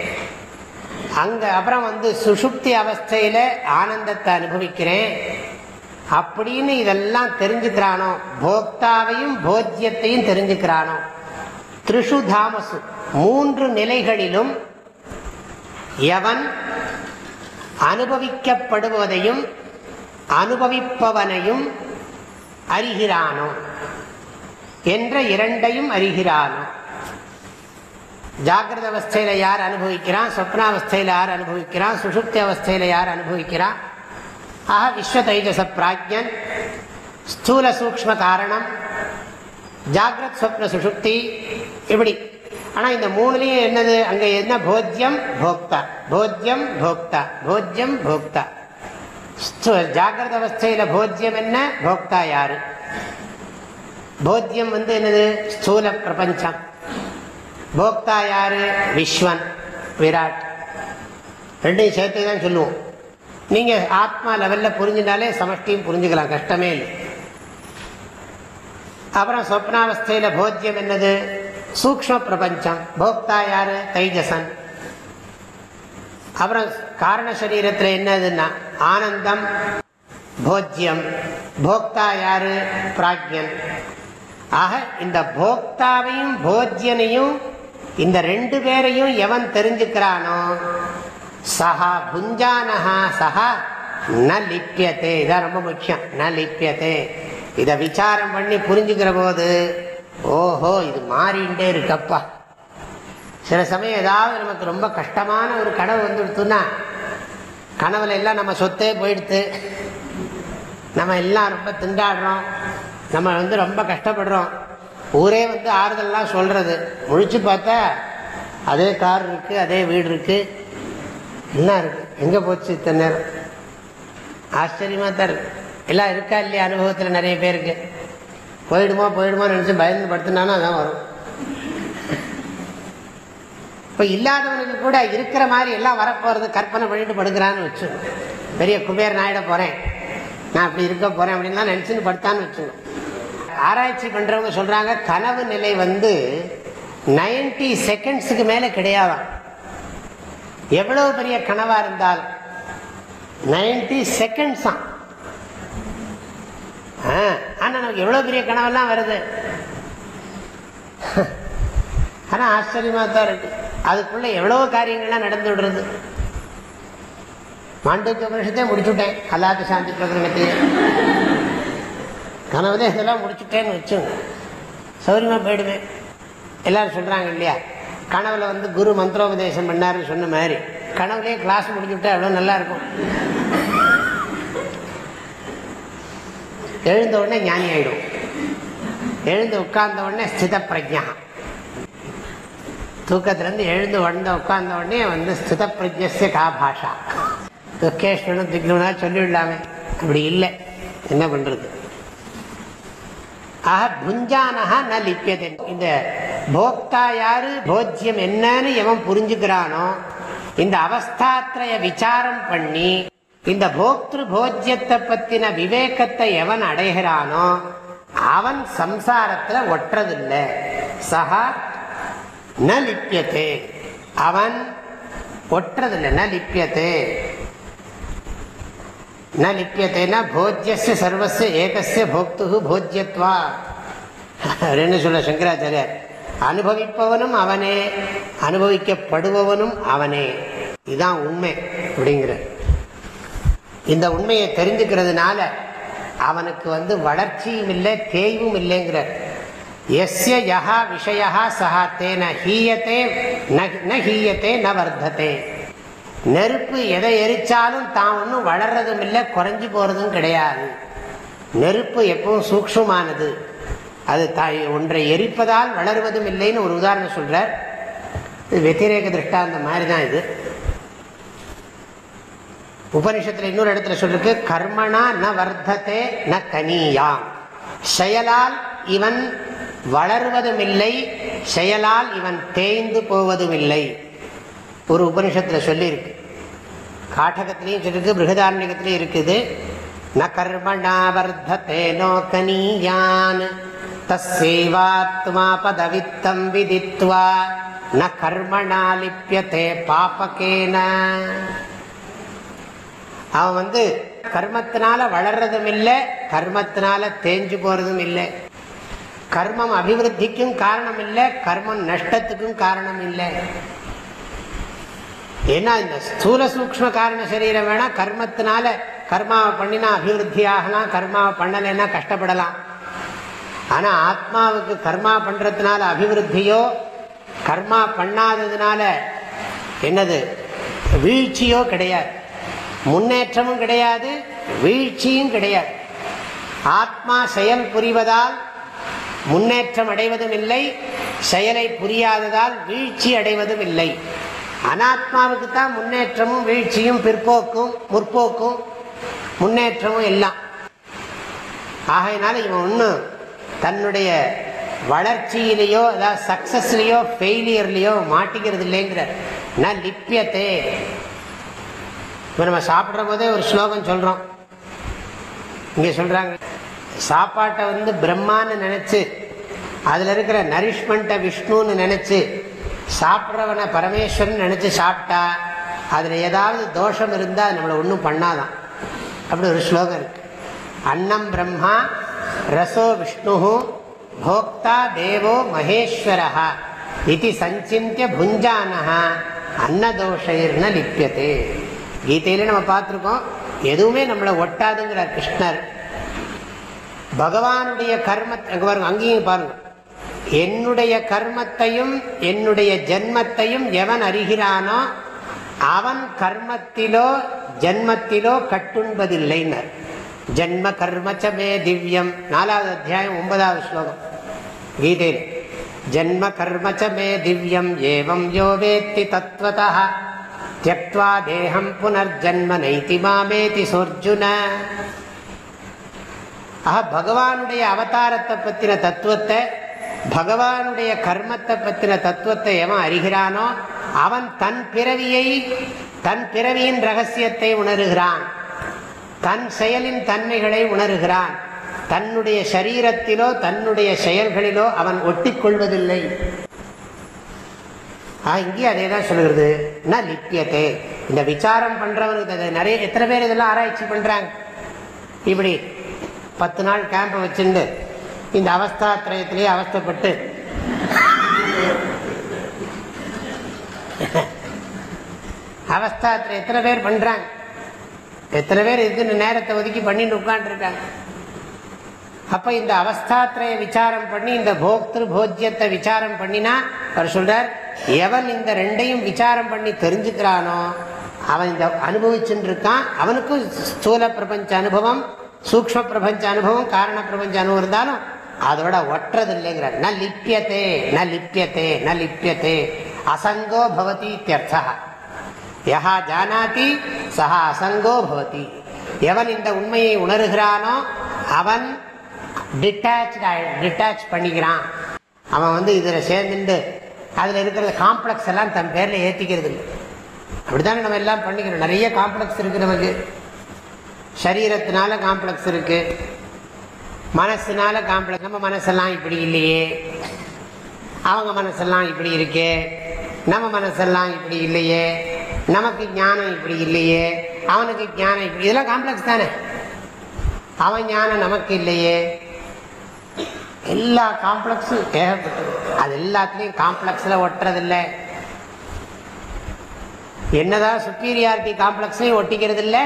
அங்க அப்புறம் வந்து சுசுப்தி அவஸ்தையில ஆனந்தத்தை அனுபவிக்கிறேன். அப்படின்னு இதெல்லாம் தெரிஞ்சுக்கிறானோ போக்தாவையும் போஜ்யத்தையும் தெரிஞ்சுக்கிறானோ த்ரிஷு தாமசு மூன்று நிலைகளிலும் எவன் அனுபவிக்கப்படுவதையும் அனுபவிப்பவனையும் அறிகிறானோ என்ற இரண்டையும் அறிகிறானோ. ஜாகிரத அவஸ்தையில யார் அனுபவிக்கிறான்? சொப்னாவஸ்தையில யார் அனுபவிக்கிறான்? சுஷுப்தி அவஸ்தையில யார் அனுபவிக்கிறான்? ஆக விஸ்வ தைஜச பிராஜ்யன் ஸ்தூல சூக்ம காரணம் ஜாகிரத் சொப்ன சுசுப்தி இப்படி. ஆனால் இந்த மூணுலேயும் என்னது? அங்கே என்ன? போஜ்யம் போக்தா. போஜ்யம் போக்தா. போஜ்யம் போக்தா. ஜாகிரத அவஸ்தையில் போஜ்யம் என்ன? போக்தா யாரு? போத்தியம் வந்து என்னது? ஸ்தூல பிரபஞ்சம். போக்தா யாரு? விஸ்வன் விராட். ரெண்டையும் சேர்த்து தான் சொல்லுவோம். நீங்கள் ஆத்மா லெவலில் புரிஞ்சுனாலே சமஷ்டியும் புரிஞ்சுக்கலாம். கஷ்டமே இல்லை. அப்புறம் சொப்னாவஸ்தையில போத்தியம் என்னது? சூக்ம பிரபஞ்சம். போக்தா யாரு? தைஜசன் அப்புறம் காரண சரீரத்தில் என்னதுன்னா ஆனந்தம் போஜ்யம். போக்தா யாரு? பிராக்யன். ஆக இந்த போக்தாவையும் போஜ்யனையும் இந்த ரெண்டு பேரையும் எவன் தெரிஞ்சுக்கிறானோ சஹா புஞ்சானஹா சஹா ந லிப்பியத்தே இதான் ரொம்ப முக்கியம். ந லிப்பியத்தே இதை விசாரம் பண்ணி புரிஞ்சுக்கிற போது ஓஹோ இது மாறிண்டே இருக்கப்பா. சில சமயம் ஏதாவது நமக்கு ரொம்ப கஷ்டமான ஒரு கனவு வந்துடுத்துன்னா கனவுல எல்லாம் நம்ம சொத்தே போயிடுத்து. நம்ம எல்லாம் ரொம்ப திண்டாடுறோம். நம்ம வந்து ரொம்ப கஷ்டப்படுறோம். ஊரே வந்து ஆறுதல்லாம் சொல்றது. முழிச்சு பார்த்தா அதே கார் இருக்கு அதே வீடு இருக்கு. எல்லாம் இருக்கு? எங்க போச்சு இத்தனை நேரம்? ஆச்சரியமா தான் இருக்கு. எல்லாம் இருக்கா இல்லையா அனுபவத்தில் நிறைய பேருக்கு? போயிடுமோ போயிடுமோ நினச்சி பயந்து படுத்தினாலும் அதான் வரும். இப்போ இல்லாதவனுக்கு கூட இருக்கிற மாதிரி எல்லாம் வரப்போகிறது கற்பனை பண்ணிட்டு படுக்கிறான்னு வச்சு. பெரிய குபேர் நாயிட போகிறேன் நான் அப்படி இருக்க போகிறேன் அப்படின்லாம் நினச்சின்னு படுத்தான்னு வச்சுக்கணும் ஆராய்ச்சி பண்ணுறவங்க சொல்கிறாங்க கனவு நிலை வந்து நைன்டி செகண்ட்ஸுக்கு மேலே கிடையாதான் எவ்வளோ பெரிய கனவாக இருந்தால் நைன்டி செகண்ட்ஸ் தான். ஆனால் நமக்கு எவ்வளோ பெரிய கனவெல்லாம் வருது? ஆனால் ஆச்சரியமாக தான் இருக்கு. அதுக்குள்ளே எவ்வளோ காரியங்கள்லாம் நடந்து விடுறது. மாண்டூக்கிய உபனிஷத்தை முடிச்சுட்டேன். அல்லாத சாந்தி பிரகரணத்தையும் கனவுல இதெல்லாம் முடிச்சுட்டேன்னு வச்சுங்க. சௌரியமாக போயிடுவேன் எல்லாரும் சொல்கிறாங்க இல்லையா? கனவுல வந்து குரு மந்திரோபதேசம் பண்ணாருன்னு சொன்ன மாதிரி. கனவுலேயே கிளாஸ் முடிச்சுட்டா எவ்வளோ நல்லா இருக்கும். எழுந்த உடனே ஞானி ஆயிடும். எழுந்து உட்கார்ந்த உடனே ஸ்தித பிரஜா தூக்கத்திலேருந்து எழுந்து வந்த உட்கார்ந்த உடனே வந்து ஸ்தித பிரஜஸ்ய கா பாஷா. துக்கேஷ்வனும் திக்னா சொல்லிவிடலாமே. அப்படி இல்லை. என்ன பண்றது? ஆக புஞ்சானகா ந லிப்பியது இந்த போக்தா யாரு? போஜ்யம் என்னன்னு எவன் புரிஞ்சுக்கிறானோ இந்த அவஸ்தாத்திரைய விசாரம் பண்ணி இந்த போக்திரு போஜ்யத்தை பத்தின விவேகத்தை எவன் அடைகிறானோ அவன் சம்சாரத்தில் ஒற்றதில்லை. சகா ந லிப்பியத்தே அவன் ஒற்றதில்லை. ந லிப்பியத்தே ந லிப்பியத்தைனா போஜ்யஸ்ய சர்வஸ்ய ஏகஸ்ய போக்து போஜ்யத்வா. அப்படின்னு சொல்ல சங்கராச்சாரியர் அனுபவிப்பவனும் அவனே அனுபவிக்கப்படுபவனும் அவனே. இதுதான் உண்மை அப்படிங்கிற இந்த உண்மையை தெரிஞ்சுக்கிறதுனால அவனுக்கு வந்து வளர்ச்சியும் இல்லை தேய்வும் இல்லைங்கிறார். எஸ்ய யஹா விஷயா சஹா ந ஹீயத்தே ந ஹீயத்தே ந வர்த்ததே. நெருப்பு எதை எரிச்சாலும் தான் ஒன்றும் வளர்றதும் இல்லை குறைஞ்சி போகிறதும் கிடையாது. நெருப்பு எப்பவும் சூக்ஷமானது அது தாய் ஒன்றை எரிப்பதால் வளருவதும் இல்லைன்னு ஒரு உதாரணம் சொல்கிறார் இது வெத்திரேக திருஷ்டாந்த மாதிரி தான் இது. உபனிஷத்துல இன்னொரு இடத்துல சொல்லிருக்கு கர்மனா ந வர்த்ததே ந கனியா செயலால் இவன் வளர்வதும் இல்லை செயலால் இவன் தேய்ந்து போவதும் இல்லை ஒரு உபனிஷத்துல சொல்லியிருக்கு. காட்டகத்திலையும் சொல்லிருக்கு பிருகதாரண்யத்திலையும் இருக்குது. ந கர்மணா வர்த்ததே நோ கனியான் தஸ்ஸைவாத்மா பதவித்தம் விதித்வா. ந கர்மணா லிப்பியதே பாபகேன. அவன் வந்து கர்மத்தினால வளர்றதும் இல்லை கர்மத்தினால தேஞ்சு போறதும் இல்லை. கர்மம் அபிவிருத்திக்கும் காரணம் இல்லை கர்மம் நஷ்டத்துக்கும் காரணம் இல்லை. ஏன்னா இந்த ஸ்தூல சூக்ம காரண சரீரம் வேணா கர்மத்தினால கர்மாவை பண்ணினா அபிவிருத்தி ஆகலாம் கர்மாவை பண்ணலைன்னா கஷ்டப்படலாம். ஆனா ஆத்மாவுக்கு கர்மா பண்றதுனால அபிவிருத்தியோ கர்மா பண்ணாததுனால என்னது வீழ்ச்சியோ கிடையாது. முன்னேற்றமும் கிடையாது வீழ்ச்சியும் கிடையாது. ஆத்மா செயல் புரிவதால் முன்னேற்றம் அடைவதும் இல்லை செயலை புரியாததால் வீழ்ச்சி அடைவதும் இல்லை. அனாத்மாவுக்கு தான் முன்னேற்றமும் வீழ்ச்சியும் பிற்போக்கும் முற்போக்கும் முன்னேற்றமும் எல்லாம். ஆகையினால இவன் ஒன்றும் தன்னுடைய வளர்ச்சியிலேயோ அதாவது சக்சஸ்லேயோ ஃபெயிலியர்லேயோ மாட்டிக்கிறது இல்லைங்கிற நான் லிப்பியத்தே. இப்போ நம்ம சாப்பிட்ற போதே ஒரு ஸ்லோகம் சொல்கிறோம் இங்கே சொல்கிறாங்க சாப்பாட்டை வந்து பிரம்மான்னு நினச்சி அதில் இருக்கிற நரிஷ்மெண்ட்டை விஷ்ணுன்னு நினச்சி சாப்பிட்றவனை பரமேஸ்வரன் நினச்சி சாப்பிட்டா அதில் ஏதாவது தோஷம் இருந்தால் நம்மளை ஒன்றும் பண்ணாதான். அப்படி ஒரு ஸ்லோகம் இருக்கு. அன்னம் பிரம்மா ரசோ விஷ்ணு போக்தா தேவோ மகேஸ்வரா இது சஞ்சிந்திய புஞ்சான அன்னதோஷைர்ன லிப்பியதே கீதையில நம்ம பார்த்துருக்கோம் எதுவுமே நம்மளை ஒட்டாதுங்கிறார் கிருஷ்ணர். பகவானுடைய கர்மத்தை பாருங்க அங்கேயும் பாருங்க. என்னுடைய கர்மத்தையும் என்னுடைய ஜென்மத்தையும் எவன் அறிகிறானோ அவன் கர்மத்திலோ ஜென்மத்திலோ கட்டுண்பதில்லைனர். ஜென்ம கர்மச்சமே திவ்யம். நாலாவது அத்தியாயம் ஒன்பதாவது ஸ்லோகம். கீதையில். ஜென்ம கர்மச்சமே திவ்யம் ஏவம் யோ வேத்தி தத்வதா தியக்வா தேகம் புனர்ஜன்ம நைதி மாமேதி சொர்ஜுன ஆக பகவானுடைய அவதாரத்தை பற்றின தத்துவத்தை பகவானுடைய கர்மத்தை பற்றின தத்துவத்தை எவன் அறிகிறானோ அவன் தன் பிறவியை தன் பிறவியின் ரகசியத்தை உணர்கிறான். தன் செயலின் தன்மைகளை உணர்கிறான். தன்னுடைய சரீரத்திலோ தன்னுடைய செயல்களிலோ அவன் ஒட்டிக்கொள்வதில்லை. இங்கேயும் அதே தான் சொல்லுகிறது. நான் லிப்பியத்தே இந்த விசாரம் பண்றவனுக்கு நிறைய எத்தனை பேர் இதெல்லாம் ஆராய்ச்சி பண்றாங்க? இப்படி பத்து நாள் கேம்ப் வச்சுட்டு இந்த அவஸ்தாத்திரயத்திலேயே அவஸ்தப்பட்டு. அவஸ்தாத்திரம் எத்தனை பேர் பண்றாங்க? எத்தனை பேர் இதுன்னு நேரத்தை ஒதுக்கி பண்ணிட்டு உட்காந்துருக்காங்க அப்ப இந்த அவஸ்தாத்திரைய விசாரம் பண்ணி இந்த போக்திரு போஜ்யத்தை விசாரம் பண்ணினா அவர் சொல்றார் எவன் இந்த ரெண்டையும் விசாரம் பண்ணி தெரிஞ்சுக்கிறானோ அவன் இந்த அனுபவிச்சுட்டு இருக்கான் அவனுக்கும் ஸ்தூல பிரபஞ்ச அனுபவம் சூக்ம பிரபஞ்ச அனுபவம் காரண பிரபஞ்ச அனுபவம் இருந்தாலும் அதோட ஒற்றது இல்லைங்கிறார் ந லிப்பியத்தே ந லிப்பியத்தே ந லிப்பியத்தே அசங்கோ பவதி தியர்த்தா யஹா ஜானாதி சஹா அசங்கோ பவதி. எவன் இந்த உண்மையை உணர்கிறானோ அவன் டிட்டாச் டிட்டாச் பண்ணிக்கிறான். அவன் வந்து இதில் சேர்ந்துட்டு அதில் இருக்கிற காம்ப்ளெக்ஸ் எல்லாம் தன் பேரில் ஏற்றிக்கிறது இல்லை அப்படித்தானே நம்ம எல்லாம் பண்ணிக்கிறோம். நிறைய காம்ப்ளெக்ஸ் இருக்கு நமக்கு. சரீரத்தினால காம்ப்ளெக்ஸ் இருக்கு. மனசுனால காம்ப்ளெக்ஸ் நம்ம மனசெல்லாம் இப்படி இல்லையே. அவங்க மனசெல்லாம் இப்படி இருக்கே. நம்ம மனசெல்லாம் இப்படி இல்லையே. நமக்கு ஞானம் இப்படி இல்லையே. அவனுக்கு ஞானம் இப்படி இதெல்லாம் காம்ப்ளெக்ஸ் தானே. அவன் ஞானம் நமக்கு இல்லையே. எல்லா காம்ப்ளெக்ஸும் ஏகப்பட்டது அது எல்லாத்துலேயும் காம்ப்ளெக்ஸில் ஒட்டுறதில்லை. என்னதான் சுப்பீரியாரிட்டி காம்ப்ளெக்ஸையும் ஒட்டிக்கிறது இல்லை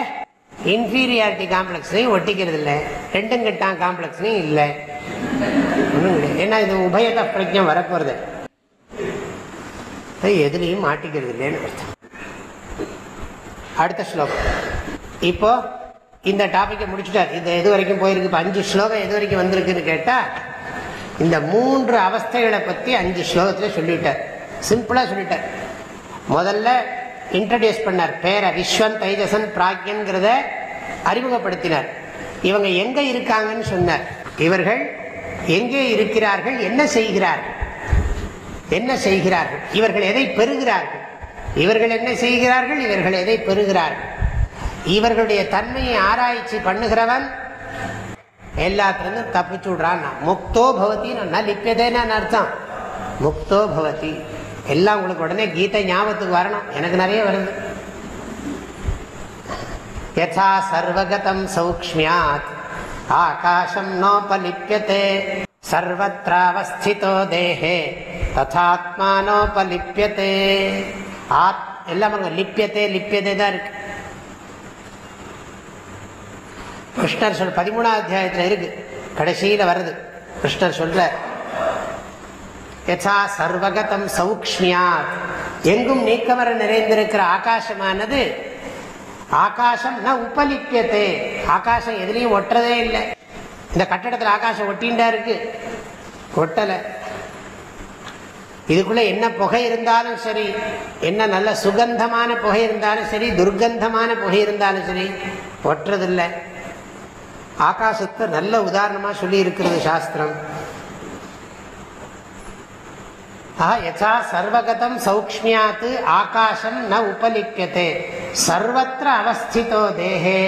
இன்ஃபீரியாரிட்டி காம்ப்ளெக்ஸையும் ஒட்டிக்கிறது இல்லை ரெண்டும் கெட்டான் காம்ப்ளெக்ஸ்லையும் இல்லை. ஒன்றும் கிடையாது ஏன்னா இது உபயத பிரஜம் வரப்போகிறது எதுலேயும் மாட்டிக்கிறது இல்லைன்னு அர்த்தம். அடுத்த ஸ்லோகம். இப்போ இந்த டாப்பிக்கை முடிச்சுட்டார். இந்த எது வரைக்கும் போயிருக்கு? இப்போ அஞ்சு ஸ்லோகம் எது வரைக்கும் வந்திருக்குன்னு கேட்டால் இந்த மூன்று அவஸ்தைகளை பற்றி அஞ்சு ஸ்லோகத்தில் சொல்லிவிட்டார். சிம்பிளாக சொல்லிட்டார் முதல்ல இன்ட்ரடியூஸ் பண்ணார். பேரை விஸ்வன் தைஜசன் பிராக்யன்கிறத அறிமுகப்படுத்தினார். இவங்க எங்கே இருக்காங்கன்னு சொன்னார். இவர்கள் எங்கே இருக்கிறார்கள்? என்ன செய்கிறார்கள்? என்ன செய்கிறார்கள்? இவர்கள் எதை பெறுகிறார்கள்? இவர்கள் என்ன செய்கிறார்கள்? இவர்கள் எதை பெறுகிறார்கள்? இவர்களுடைய தன்மையை ஆராய்ச்சி பண்ணுகிறவன் எல்லாத்துலேருந்து தப்பிச்சு விடுறான்னா முக்தோ பவதி நான் லிப்பியதேன்னு அர்த்தம். முக்தோ பவதி எல்லாம் உங்களுக்கு உடனே கீதை ஞாபகத்துக்கு வரணும். எனக்கு நிறைய வருது. யதா சர்வகதம் சௌக்மியாத் ஆகாஷம் நோபலிப்பியதே சர்வத்திராவஸ்திதோ தேஹே ததாத்மானோபலிப்பியதே ஆத் எல்லாம் லிப்பியத்தே லிப்பியதே தான் இருக்கு. கிருஷ்ணர் சொல் பதிமூணாம் அத்தியாயத்தில் இருக்கு. கடைசியில் வருது. கிருஷ்ணர் சொல்ற யசா சர்வகதம் சௌக்ஷ்மியா எங்கும் நீக்கமர நிறைந்திருக்கிற ஆகாசமானது ஆகாசம் ந உபலிப்பியத்தே ஆகாசம் எதுலையும் ஒட்டுறதே இல்லை. இந்த கட்டடத்தில் ஆகாசம் ஒட்டின்டா இருக்கு. ஒட்டலை. இதுக்குள்ள என்ன புகை இருந்தாலும் சரி என்ன நல்ல சுகந்தமான புகை இருந்தாலும் சரி துர்கந்தமான புகை இருந்தாலும் சரி ஒட்டுறதில்லை. ஆகாசத்தை நல்ல உதாரணமா சொல்லி இருக்கிறது சாஸ்திரம் யசா சர்வகதம் சௌக்மியாத்து ஆகாசம் ந உபலிப்பியதே சர்வத்திர அவஸ்திதோ தேகே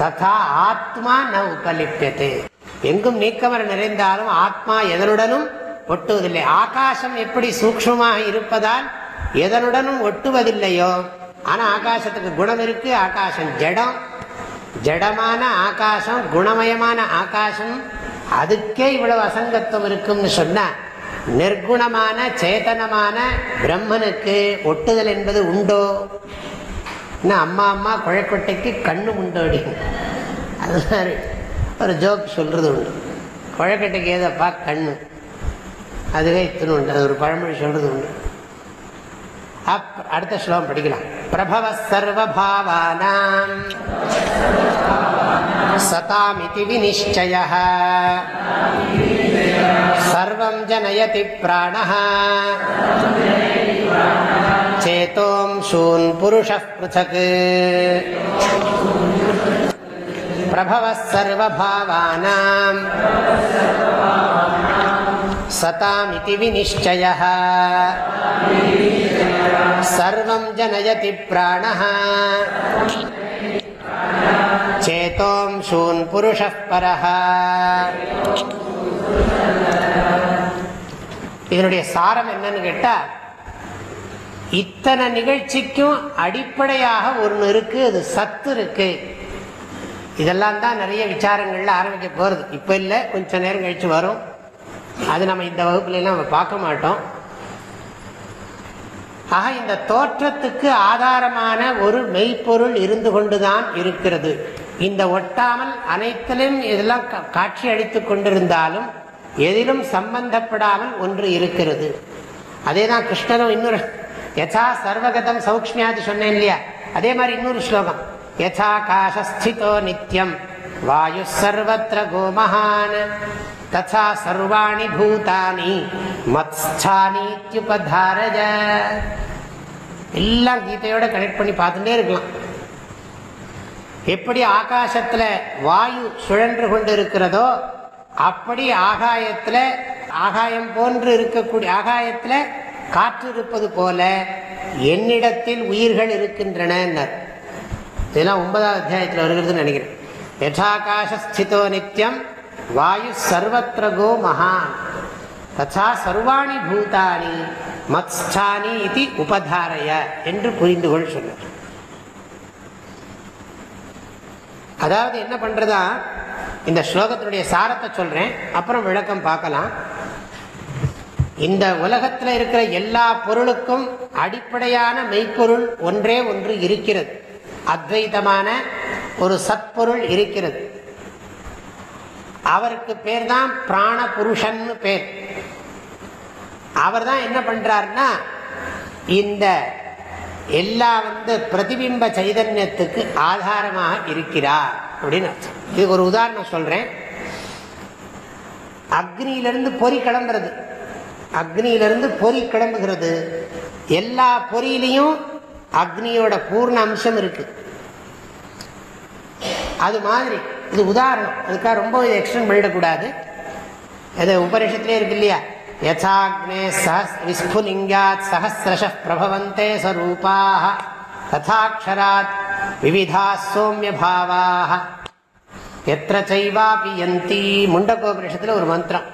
ததா ஆத்மா ந உபலிப்பியதே எங்கும் நீக்கமர நிறைந்தாலும் ஆத்மா எதனுடனும் ஒட்டுவதில்லை. ஆகாசம் எப்படி சூக்மமாக இருப்பதால் எதனுடனும் ஒட்டுவதில்லையோ. ஆனா ஆகாசத்துக்கு குணம் இருக்கு ஆகாசம் ஜடம் ஜடமான ஆகாசம் குணமயமான ஆகாசம் அதுக்கே இவ்வளவு அசங்கத்துவம் இருக்கும்னு சொன்னால் நிர்குணமான சேதனமான பிரம்மனுக்கு ஒட்டுதல் என்பது உண்டோ? அம்மா அம்மா குழக்கொட்டைக்கு கண்ணு உண்டோடி அது ஒரு ஜோக் சொல்றது உண்டு. குழக்கட்டைக்கு ஏதப்பா கண்ணு. அதுவே இத்தனை உண்டு. அது ஒரு பழமொழி சொல்றது உண்டு. அடுத்த ஸ்லோகம் படிக்கலாம். பிரபவ சர்வபாவானாம். சதாமிதி விநிச்சய சர்வம் ஜனயதி பிராண சேத்தோம் சூன் புருஷ பிருத்தக் பிரபவ சர்வபாவானாம். சதாமிதி விநிச்சய சர்வம் ஜனயதி பிராண சேத்தோம் சூன் புருஷ பர இதனுடைய சாரம் என்னன்னு கேட்டா இத்தனை நிகழ்ச்சிக்கும் அடிப்படையாக ஒன்று இருக்கு அது சத்து இருக்கு. இதெல்லாம் தான் நிறைய விசாரங்கள்ல ஆரம்பிக்க போறது. இப்ப இல்லை கொஞ்ச நேரம் கழிச்சு வரும். அது நம்ம இந்த வகுப்புலாம் நம்ம பார்க்க மாட்டோம். ஆக இந்த தோற்றத்துக்கு ஆதாரமான ஒரு மெய்ப்பொருள் இருந்து கொண்டுதான் இருக்கிறது. இந்த ஒட்டாமல் அனைத்திலும் இதெல்லாம் காட்சி அளித்துக் கொண்டிருந்தாலும் எதிலும் சம்பந்தப்படாமல் ஒன்று இருக்கிறது. அதே தான் கிருஷ்ணனும் இன்னொரு யசா சர்வகதம் சௌக்மியாது சொன்னேன் இல்லையா? அதே மாதிரி இன்னொரு ஸ்லோகம். யசா காஷஸ்திதோ நித்யம். வாயு சர்வத்திர கோமஹான் ததா சர்வாணி பூதானி மத்ஸ்தானித்யுபதாரஜ எல்லாம் கீதையோட கனெக்ட் பண்ணி பார்த்துட்டே இருக்கலாம். எப்படி ஆகாசத்தில் வாயு சுழன்று கொண்டு இருக்கிறதோ அப்படி ஆகாயத்தில் ஆகாயம் போன்று இருக்கக்கூடிய ஆகாயத்தில் காற்று இருப்பது போல என்னிடத்தில் உயிர்கள் இருக்கின்றன இதெல்லாம் ஒன்பதாவது அத்தியாயத்தில் வருகிறதுன்னு நினைக்கிறேன். யதாகாசஸ்திதோ நித்தியம் வாயு சர்வத்திரகோ மகான். ததா சர்வாணி பூதானி மத்ஸ்தானி இது உபதாரய என்று புரிந்து கொள் சொன்னார். அதாவது என்ன பண்றதா? இந்த ஸ்லோகத்தினுடைய சாரத்தை சொல்றேன். அப்புறம் விளக்கம் பார்க்கலாம். இந்த உலகத்தில் இருக்கிற எல்லா பொருளுக்கும் அடிப்படையான மெய்ப்பொருள் ஒன்றே ஒன்று இருக்கிறது. அத்வைதமான ஒரு சத்பொருள் இருக்கிறது. அவருக்கு பேர் தான் பிராண புருஷன் பேர். அவர் தான் என்ன பண்றாருன்னா இந்த எல்லா வந்து பிரதிபிம்ப சைதன்யத்துக்கு ஆதாரமாக இருக்கிறார் அப்படின்னு அர்த்தம். இதுக்கு ஒரு உதாரணம் சொல்றேன். அக்னியிலிருந்து பொறி கிளம்புறது. அக்னியிலிருந்து பொறி கிளம்புகிறது. எல்லா பொறியிலையும் அக்னியோட பூர்ண அம்சம் இருக்கு. அது மாதிரி இது உதாரணம். அதுக்காக ரொம்ப இது எக்ஸ்டென்ட் பண்ணிடக்கூடாது. அது உபரிஷத்துலேயே இருக்கு இல்லையா? யசாக்னே சஹஸ் விஸ்புலிங்காத் சஹசிரஷ பிரபவந்தே ஸ்வரூபாக ததாட்சராத் விவிதா சோமிய பாவாக எத்திர சைவாபி யந்தி முண்டகோபனிஷத்தில் ஒரு மந்திரம்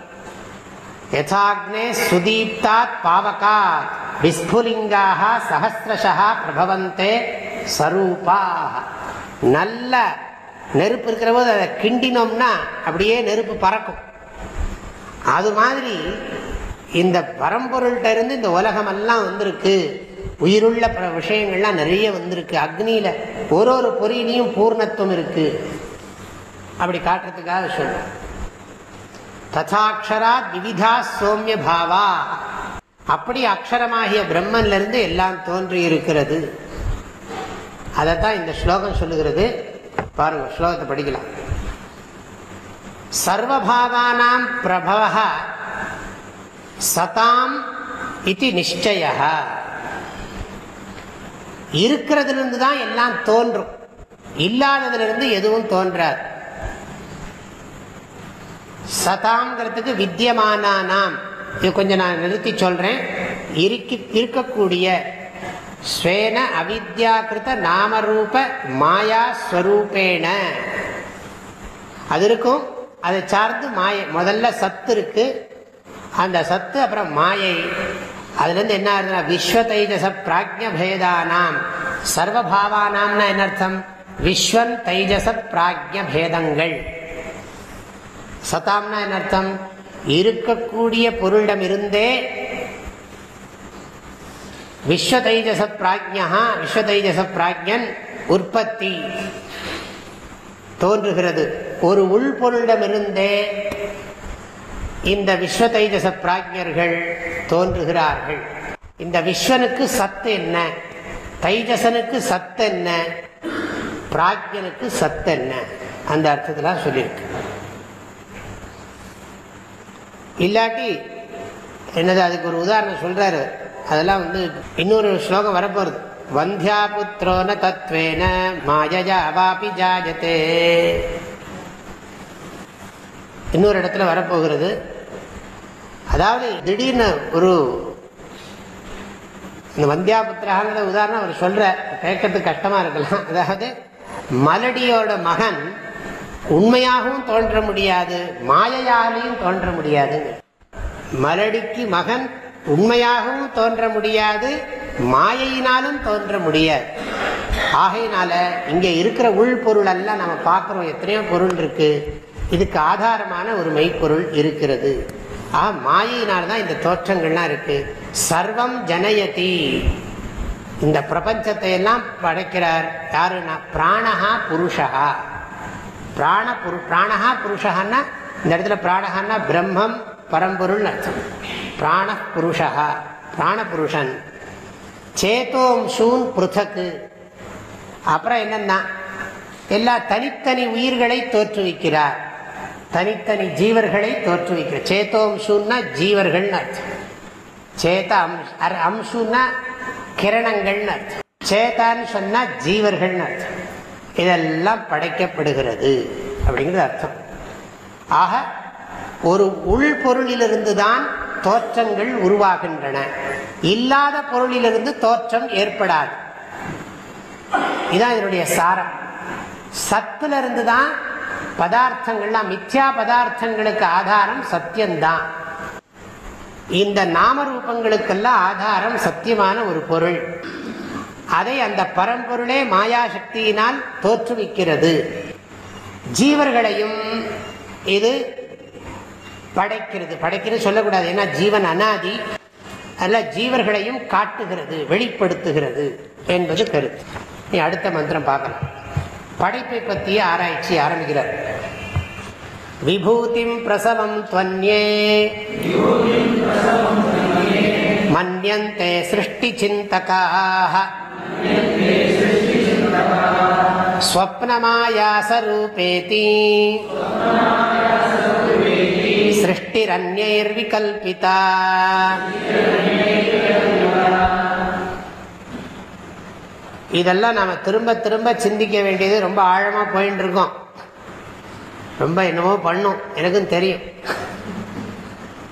யசாக்னே சுதீப்தாத் பாவகாத் விஸ்புலிங்காக சஹசிரஷா பிரபவந்தே ஸ்வரூபாக நல்ல நெருப்பு இருக்கிற போது அதை கிண்டினோம்னா அப்படியே நெருப்பு பறக்கும். அது மாதிரி இந்த பரம்பொருள்கிட்ட இருந்து இந்த உலகம் எல்லாம் வந்திருக்கு. உயிருள்ள விஷயங்கள்லாம் நிறைய வந்திருக்கு. அக்னியில ஒரு ஒரு பொறியிலையும் பூர்ணத்துவம் இருக்கு. அப்படி காட்டுறதுக்காக சொல்றேன். ததாட்சரா விவிதா சோமிய பாவா. அப்படி அக்ஷரமாகிய பிரம்மன்ல இருந்து எல்லாம் தோன்றி இருக்கிறது அதைத்தான் இந்த ஸ்லோகம் சொல்லுகிறது. பாருங்க ஸ்லோகத்தை படிக்கலாம். சர்வபாவானாம் பிரபவ சதாம் இது நிச்சய இருக்கிறதுலேருந்து தான் எல்லாம் தோன்றும். இல்லாததிலிருந்து எதுவும் தோன்றாது. சதாங்கிறதுக்கு வித்தியமானாம் இது கொஞ்சம் நான் நிறுத்தி சொல்றேன். இருக்கக்கூடிய ஸ்வேன அவித்யாக்கிருத நாமரூப மாயாஸ்வரூபேண அது இருக்கும் அதை சார்ந்து மாயை முதல்ல சத்து இருக்கு. அந்த சத்து அப்புறம் மாயை. அதுலேருந்து என்ன ஆகுதுன்னா விஸ்வ தைஜச பிராஜ்ய பேதானாம் சர்வபாவானாம்னா என்ன அர்த்தம்? விஸ்வன் தைஜச பிராஜ்ய பேதங்கள் சதாம்னா என்ன அர்த்தம்? இருக்கக்கூடிய பொருளிடம் இருந்தே விஸ்வதைஜச பிராஜ்யா விஸ்வதைஜச பிராஜ்யன் உற்பத்தி. தோன்றுகிறது. ஒரு உள்பொருளிடமிருந்தே இந்த விஸ்வ தைஜச பிராஜ்யர்கள் தோன்றுகிறார்கள். இந்த விஸ்வனுக்கு சத்து என்ன? தைஜசனுக்கு சத்து என்ன? பிராஜ்யனுக்கு சத்து என்ன? அந்த அர்த்தத்தில் சொல்லியிருக்கு இல்லாட்டி என்னது அதுக்கு ஒரு உதாரணம் சொல்றாரு. அதெல்லாம் வந்து இன்னொரு ஸ்லோகம் வரப்போறது வந்தியா புத்திரோன தத்வேன மாயஜா வாபி ஜாஜத்தே இன்னொரு இடத்துல வரப்போகிறது. அதாவது திடீர்னு ஒரு இந்த வந்தியாபுத்திராங்கிற உதாரணம் அவர் சொல்ற கேட்கறதுக்கு கஷ்டமா இருக்கலாம். அதாவது மலடியோட மகன் உண்மையாகவும் தோன்ற முடியாது மாயையாலையும் தோன்ற முடியாது மலடிக்கு மகன் உண்மையாகவும் தோன்ற முடியாது மாயையினாலும் தோன்ற முடியாது. ஆகையினால இங்க இருக்கிற உள்பொருள் எல்லாம் நம்ம பார்க்கிறோம். எத்தனையோ பொருள் இருக்கு. இதுக்கு ஆதாரமான ஒரு மெய்ப்பொருள் இருக்கிறது. ஆ மாயினால்தான் இந்த தோற்றங்கள்லாம் இருக்கு. சர்வம் ஜனயதி. இந்த பிரபஞ்சத்தை எல்லாம் படைக்கிறார். யாருன்னா பிராணஹா புருஷா பிராண புரு பிராணஹா புருஷகான்னா இந்த இடத்துல பிராணஹான்னா பிரம்மம் பரம்பொருள் அர்த்தம். பிராண புருஷா பிராண புருஷன் புருத்தக்கு. அப்புறம் என்னன்னா எல்லா தனித்தனி உயிர்களை தோற்றுவிக்கிறார். தனித்தனி ஜீவர்களை தோற்றுவிக்கிறார். சேத்தோம்சூன்னா ஜீவர்கள்னு அர்த்தம். சேத அம்சுன்னா கிரணங்கள்னு அர்த்தம். சேதான்னு சொன்னா ஜீவர்கள்னு அர்த்தம். இதெல்லாம் படைக்கப்படுகிறது அப்படிங்கிறது அர்த்தம். ஆக ஒரு உள்பொருளிலிருந்து தான் தோற்றங்கள் உருவாகின்றன. இல்லாத பொருளிலிருந்து தோற்றம் ஏற்படாது. இதான் இதனுடைய சாரம். சத்துல இருந்து தான் பதார்த்தங்கள்லாம் மித்யா பதார்த்தங்களுக்கு ஆதாரம் சத்தியம்தான். இந்த நாமரூபங்களுக்கெல்லாம் ஆதாரம் சத்தியமான ஒரு பொருள். அதை அந்த பரம்பொருளே மாயா சக்தியினால் தோற்றுவிக்கிறது. ஜீவர்களையும் இது படைக்கிறது. படைக்கிறது சொல்லக்கூடாது. ஏன்னா ஜீவன் அனாதி. அல்ல ஜீவர்களையும் காட்டுகிறது வெளிப்படுத்துகிறது என்பது கருத்து. நீ அடுத்த மந்திரம் பார்க்கலாம். படைப்பை பற்றிய ஆராய்ச்சி ஆரம்பிக்கிறார். விபூதிம் பிரசவம் துவன்யே. மன்யந்தே சிருஷ்டி சிந்தகாக ஸ்வப்னமாயாசரூபேதி திருஷ்டிரன்யைர்விகல்பிதா இதெல்லாம் நாம் திரும்ப திரும்ப சிந்திக்க வேண்டியது ரொம்ப ஆழமாக போயின்னு இருக்கோம் ரொம்ப என்னமோ பண்ணும். எனக்கும் தெரியும்.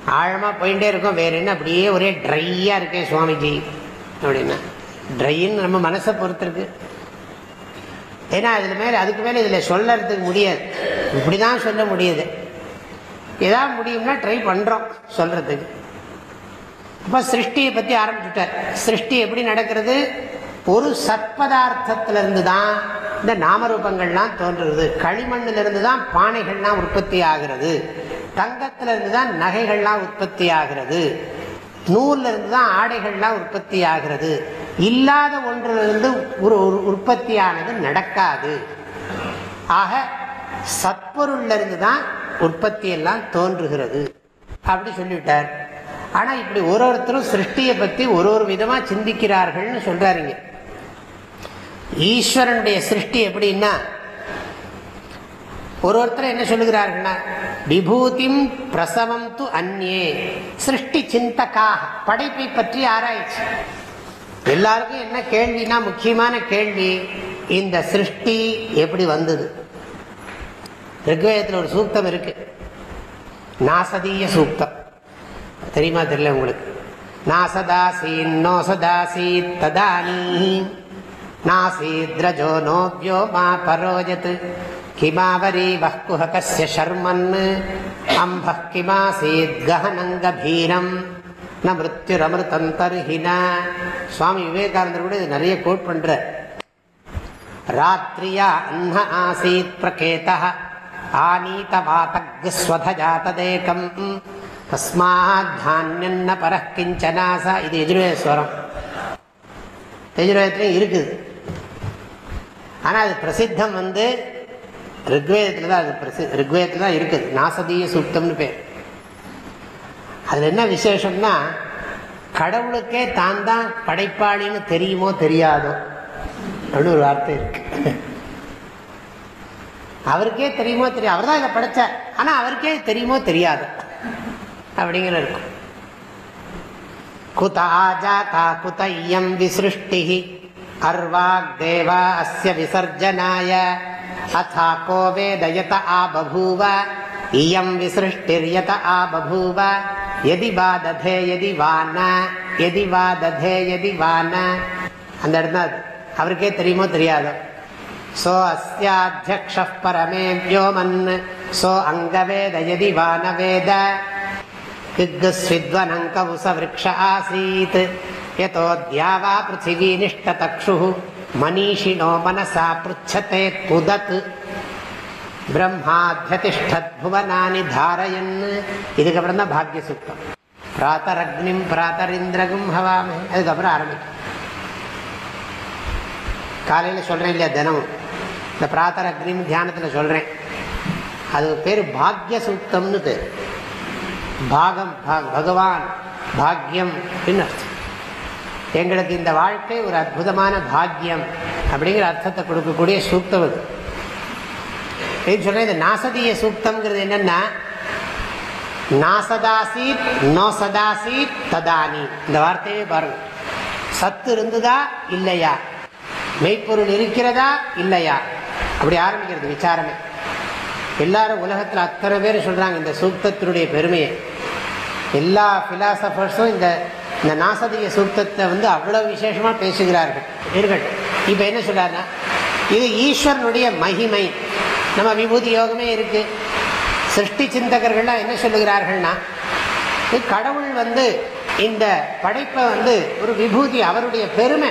ஆழமாக போயிட்டே இருக்கோம். வேற என்ன? அப்படியே ஒரே ட்ரையாக இருக்கேன் சுவாமிஜி. அப்படின்னா. ட்ரைன்னு நம்ம மனசை பொறுத்திருக்கு. ஏன்னா அதில் மேலே அதுக்கு மேலே இதில் சொல்லறதுக்கு முடியாது. இப்படி தான் சொல்ல முடியுது. ஏதாவது முடியும்னா ட்ரை பண்ணுறோம் சொல்கிறதுக்கு அப்போ சிருஷ்டியை பற்றி ஆரம்பிச்சுட்டார். சிருஷ்டி எப்படி நடக்கிறது? ஒரு சத்பதார்த்தத்திலிருந்து தான் இந்த நாமரூபங்கள்லாம் தோன்றுறது களிமண்ணிலிருந்து தான் பானைகள்லாம் உற்பத்தி ஆகிறது. தங்கத்திலிருந்து தான் நகைகள்லாம் உற்பத்தி ஆகிறது. நூலிருந்து இருந்து தான் ஆடைகள்லாம் உற்பத்தி ஆகிறது. இல்லாத ஒன்றிலிருந்து ஒரு உற்பத்தியானது நடக்காது. ஆக சத்பொருள்ல இருந்து தான் உற்பத்தி எல்லாம் தோன்றுகிறது. அப்படி சொல்லிவிட்டார். ஆனா இப்படி ஒரு ஒருத்தரும் சிருஷ்டியை பத்தி ஒரு ஒரு விதமா சிந்திக்கிறார்கள்னு சொல்றாருங்க. ஈஸ்வரனுடைய சிருஷ்டி எப்படின்னா ஒரு ஒருத்தர் என்ன சொல்லுகிறார்கள்னா விபூதிம் பிரசவம் து அந்நே சிருஷ்டி சிந்தக்காக படைப்பை பற்றி ஆராய்ச்சி. எல்லாருக்கும் என்ன கேள்வினா முக்கியமான கேள்வி இந்த சிருஷ்டி எப்படி வந்தது? ரிக்வேதத்தில் ஒரு சூக்தம் இருக்கு. நாசதீய சூக்தம். தெரியுமா? தெரியல உங்களுக்கு. நாசதாசீன் நோசதாசீத் ததானி. நாசீத்ரஜோ நோபியோ மா பரோஜத். கிமாவரி வஹ்குஹகஸ்ய ஷர்மன். அம்பः கிமாசீத் கஹனங்கபீரம் ந மிருத்யுரமிருத்தம் தருஹின. சுவாமி விவேகானந்தர் கூட இது நிறைய கோட் பண்ற ராத்திரியா அன்ன ஆசீத் பிரகேத ஆனீத வாதக் ஸ்வதஜாத்ததேகம் கிஞ்சனாசா இது எஜுர்வேஸ்வரம் எஜுர்வேதத்துலையும் இருக்குது. ஆனால் அது பிரசித்தம் வந்து ரிக்வேதத்தில் தான் அது பிரசி ரிக்வேதத்தில் தான் இருக்குது. நாசதீய சூக்தம்னு பேர். அதில் என்ன விசேஷம்னா கடவுளுக்கே தான் தான் படைப்பாளின்னு தெரியுமோ தெரியாதோ அப்படின்னு ஒரு வார்த்தை இருக்குது அவருக்கே தெரியுமோ தெரியும் அவர் தான் இதை படைச்சார். ஆனால் அவருக்கே தெரியுமோ தெரியாது. அப்படிங்கிற இருக்கும். குதாஜாதா குதையம் விசிருஷ்டி அர்வாக் தேவா அஸ்ய விசர்ஜனாய. அத்தா கோவே தயத ஆபூவ இயம் விசிருஷ்டிர்யத ஆபூவ எதி வாததே எதி வான. எதி வாததே எதி வான. அந்த இடத்துல அவருக்கே தெரியுமோ தெரியாதோ? சோ அஸ்யாத்தியக்ஷ பரமே வியோமன் சோ அங்கவேத எதி வானவேத கிக்ஸ்வித்வனங்கவுசவிருக்ஷ ஆசீத் யதோ தியாவா பிருத்திவி நிஷ்டதக்ஷு மனிஷிணோ மனசா பிருச்சதே புதத் பிரம்மாத்தியதிஷ்டத் புவனானி தாரயன் இதுக்கப்புறம் தான் பாக்ய சுத்தம் பிராத்தர் அக்னிம் ஹவாமே அதுக்கப்புறம் ஆரம்பிக்கும் காலையில் சொல்கிறேன் இல்லையா தினமும் இந்த பிராத்தர அக்னிம் தியானத்தில் சொல்கிறேன் அது பேர் பாக்ய சூக்தம்னு பேர். பாகம் பகவான் பாக்யம் அர்த்தம். எங்களுக்கு இந்த வாழ்க்கை ஒரு அற்புதமான பாக்யம் அப்படிங்கிற அர்த்தத்தை கொடுக்கக்கூடிய சூக்தம் அது. இது சொல்றேன் இந்த நாசதீய சூக்தம்ங்கிறது என்னன்னா நாசதாசீத் நோசதாசீத் ததானி. இந்த வார்த்தையே பாருங்க. சத்து இருந்ததா இல்லையா? மெய்ப்பொருள் இருக்கிறதா இல்லையா? அப்படி ஆரம்பிக்கிறது விசாரமே. எல்லாரும் உலகத்தில் அத்தனை பேர் சொல்கிறாங்க இந்த சூக்தத்தினுடைய பெருமையை. எல்லா பிலாசபர்ஸும் இந்த இந்த நாசதிய சூக்தத்தை வந்து அவ்வளோ விசேஷமாக பேசுகிறார்கள். இருக்கட்டும் இப்போ என்ன சொல்கிறாருன்னா இது ஈஸ்வரனுடைய மகிமை. நம்ம விபூதி யோகமே இருக்குது சிருஷ்டி சிந்தகர்கள்லாம் என்ன சொல்லுகிறார்கள்னா இது கடவுள் வந்து இந்த படைப்பை வந்து ஒரு விபூதி அவருடைய பெருமை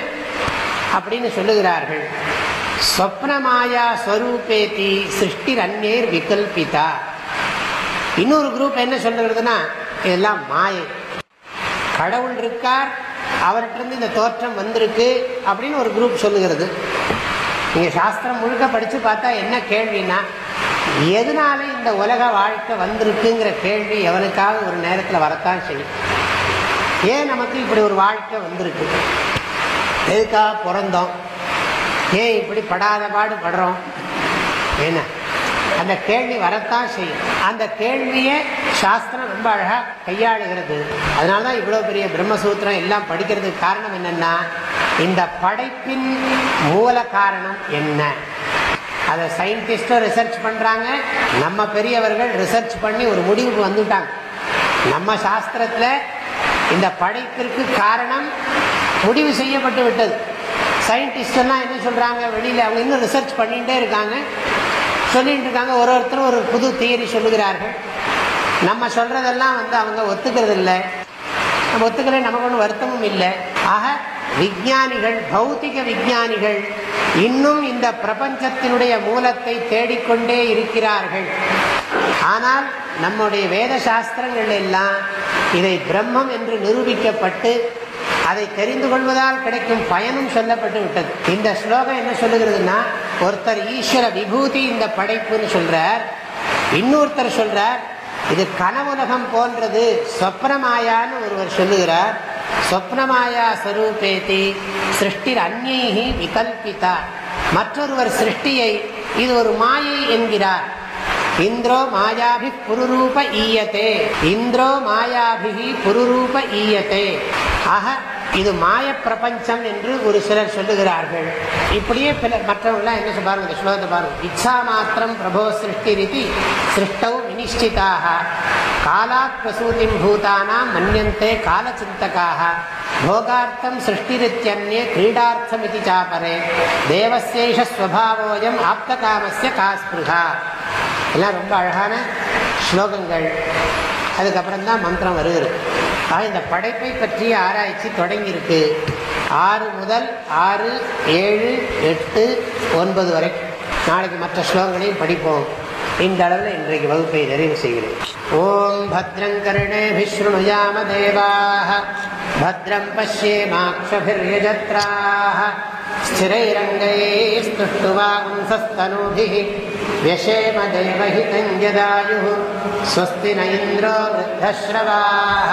அப்படின்னு சொல்லுகிறார்கள். ஸ்வப்னமாயா ஸ்வரூபேதி சிருஷ்டி ரன்யேர் விகல்பிதா இன்னொரு குரூப் என்ன சொல்லுறதுன்னா இதெல்லாம் மாயை. கடவுள் இருக்கார் அவர்கிட்ட இந்த தோற்றம் வந்திருக்கு அப்படின்னு ஒரு குரூப் சொல்லுகிறது. நீங்கள் சாஸ்திரம் முழுக்க படித்து பார்த்தா என்ன கேள்வினா எதனால இந்த உலக வாழ்க்கை வந்திருக்குங்கிற கேள்வி எவனுக்காக ஒரு நேரத்தில் வரத்தான் செய்யும். ஏன் நமக்கு இப்படி ஒரு வாழ்க்கை வந்திருக்கு? எதுக்காக பிறந்தோம்? ஏன் இப்படி படாத பாடு படுறோம்? என்ன? அந்த கேள்வி வரத்தான் செய்யும். அந்த கேள்வியே சாஸ்திரம் ரொம்ப அழகாக கையாளுகிறது. அதனால தான் இவ்வளோ பெரிய பிரம்மசூத்திரம் எல்லாம் படிக்கிறதுக்கு காரணம் என்னென்னா இந்த படைப்பின் மூல காரணம் என்ன? அதை சயின்டிஸ்டும் ரிசர்ச் பண்ணுறாங்க நம்ம பெரியவர்கள் ரிசர்ச் பண்ணி ஒரு முடிவுக்கு வந்துட்டாங்க. நம்ம சாஸ்திரத்தில் இந்த படைப்பிற்கு காரணம் முடிவு செய்யப்பட்டு விட்டது. சயின்டிஸ்ட் எல்லாம் என்ன சொல்கிறாங்க வெளியில்? அவங்க இன்னும் ரிசர்ச் பண்ணிகிட்டே இருக்காங்க. சொல்லிட்டு இருக்காங்க. ஒரு ஒருத்தரும் ஒரு புது தியரி சொல்லுகிறார்கள். நம்ம சொல்கிறதெல்லாம் வந்து அவங்க ஒத்துக்கிறது இல்லை நம்ம ஒத்துக்கலை நமக்கு ஒன்றும் வருத்தமும் இல்லை. ஆக விஞ்ஞானிகள் பௌத்திக விஞ்ஞானிகள் இன்னும் இந்த பிரபஞ்சத்தினுடைய மூலத்தை தேடிக்கொண்டே இருக்கிறார்கள். ஆனால் நம்முடைய வேத சாஸ்திரங்கள் எல்லாம் இதை பிரம்மம் என்று நிரூபிக்கப்பட்டு அதை தெரிந்து கொள்வதால் கிடைக்கும் பயனும் சொல்லப்பட்டு விட்டது. இந்த ஸ்லோகம் என்ன சொல்லுகிறதுனா ஒருத்தர் ஈஸ்வர விபூதி இந்த படைப்புன்னு சொல்றார். இன்னொருத்தர் சொல்றார் இது கனவுலகம் போன்றது சொப்னமாயான்னு ஒருவர் சொல்லுகிறார். சொப்னமாயா ஸ்வரூபேதி சிருஷ்டிர் அந்நீகி விகல்பிதா. மற்றொருவர் சிருஷ்டியை இது ஒரு மாயை என்கிறார். இந்திரோ மாயாபி புருரூப ஈயத்தே இந்திரோ மாயாபிகி புருரூப ஈயத்தே ஆக இது மாய பிரபஞ்சம் என்று ஒரு சிலர் சொல்லுகிறார்கள். இப்படியே பிற மற்றவங்களாம் என்ன பாருங்க இந்த ஸ்லோகத்தை பாருங்க இச்சா மாத்திரம் பிரபோ சிருஷ்டி ரீதி சிருஷ்டவு வினிஷ்டிதாக காலாத் பிரசூதி பூதானாம் மன்னியந்தே காலச்சிந்தகாக போகார்த்தம் சிருஷ்டிரித்யன்யே கிரீடார்த்தம் இது சாப்பரே தேவசேஷ ஸ்வபாவோயம் ஆப்தகாமஸ்ய காஸ்பிருகா எல்லாம் ரொம்ப அழகான ஸ்லோகங்கள். அதுக்கப்புறம் தான் மந்திரம் வருகிறது. ஆக இந்த படைப்பை பற்றிய ஆராய்ச்சி தொடங்கியிருக்கு ஆறு முதல் ஆறு ஏழு எட்டு ஒன்பது வரைக்கும் நாளைக்கு மற்ற ஸ்லோகங்களையும் படிப்போம் இந்த அளவில் இன்றைக்கு வகுப்பை நிறைவு செய்கிறேன் ஓம் பத்ரங் கருணே விஷ்ணுயாம தேவாக பத்ரம் பசியேமாட்சபிர்யஜத்ராக स्थिरैरङ्गैस्तुष्टुवांसस्तनूभिः व्यशेम देवहितं यदायुः स्वस्ति न इन्द्रो वृद्धश्रवाः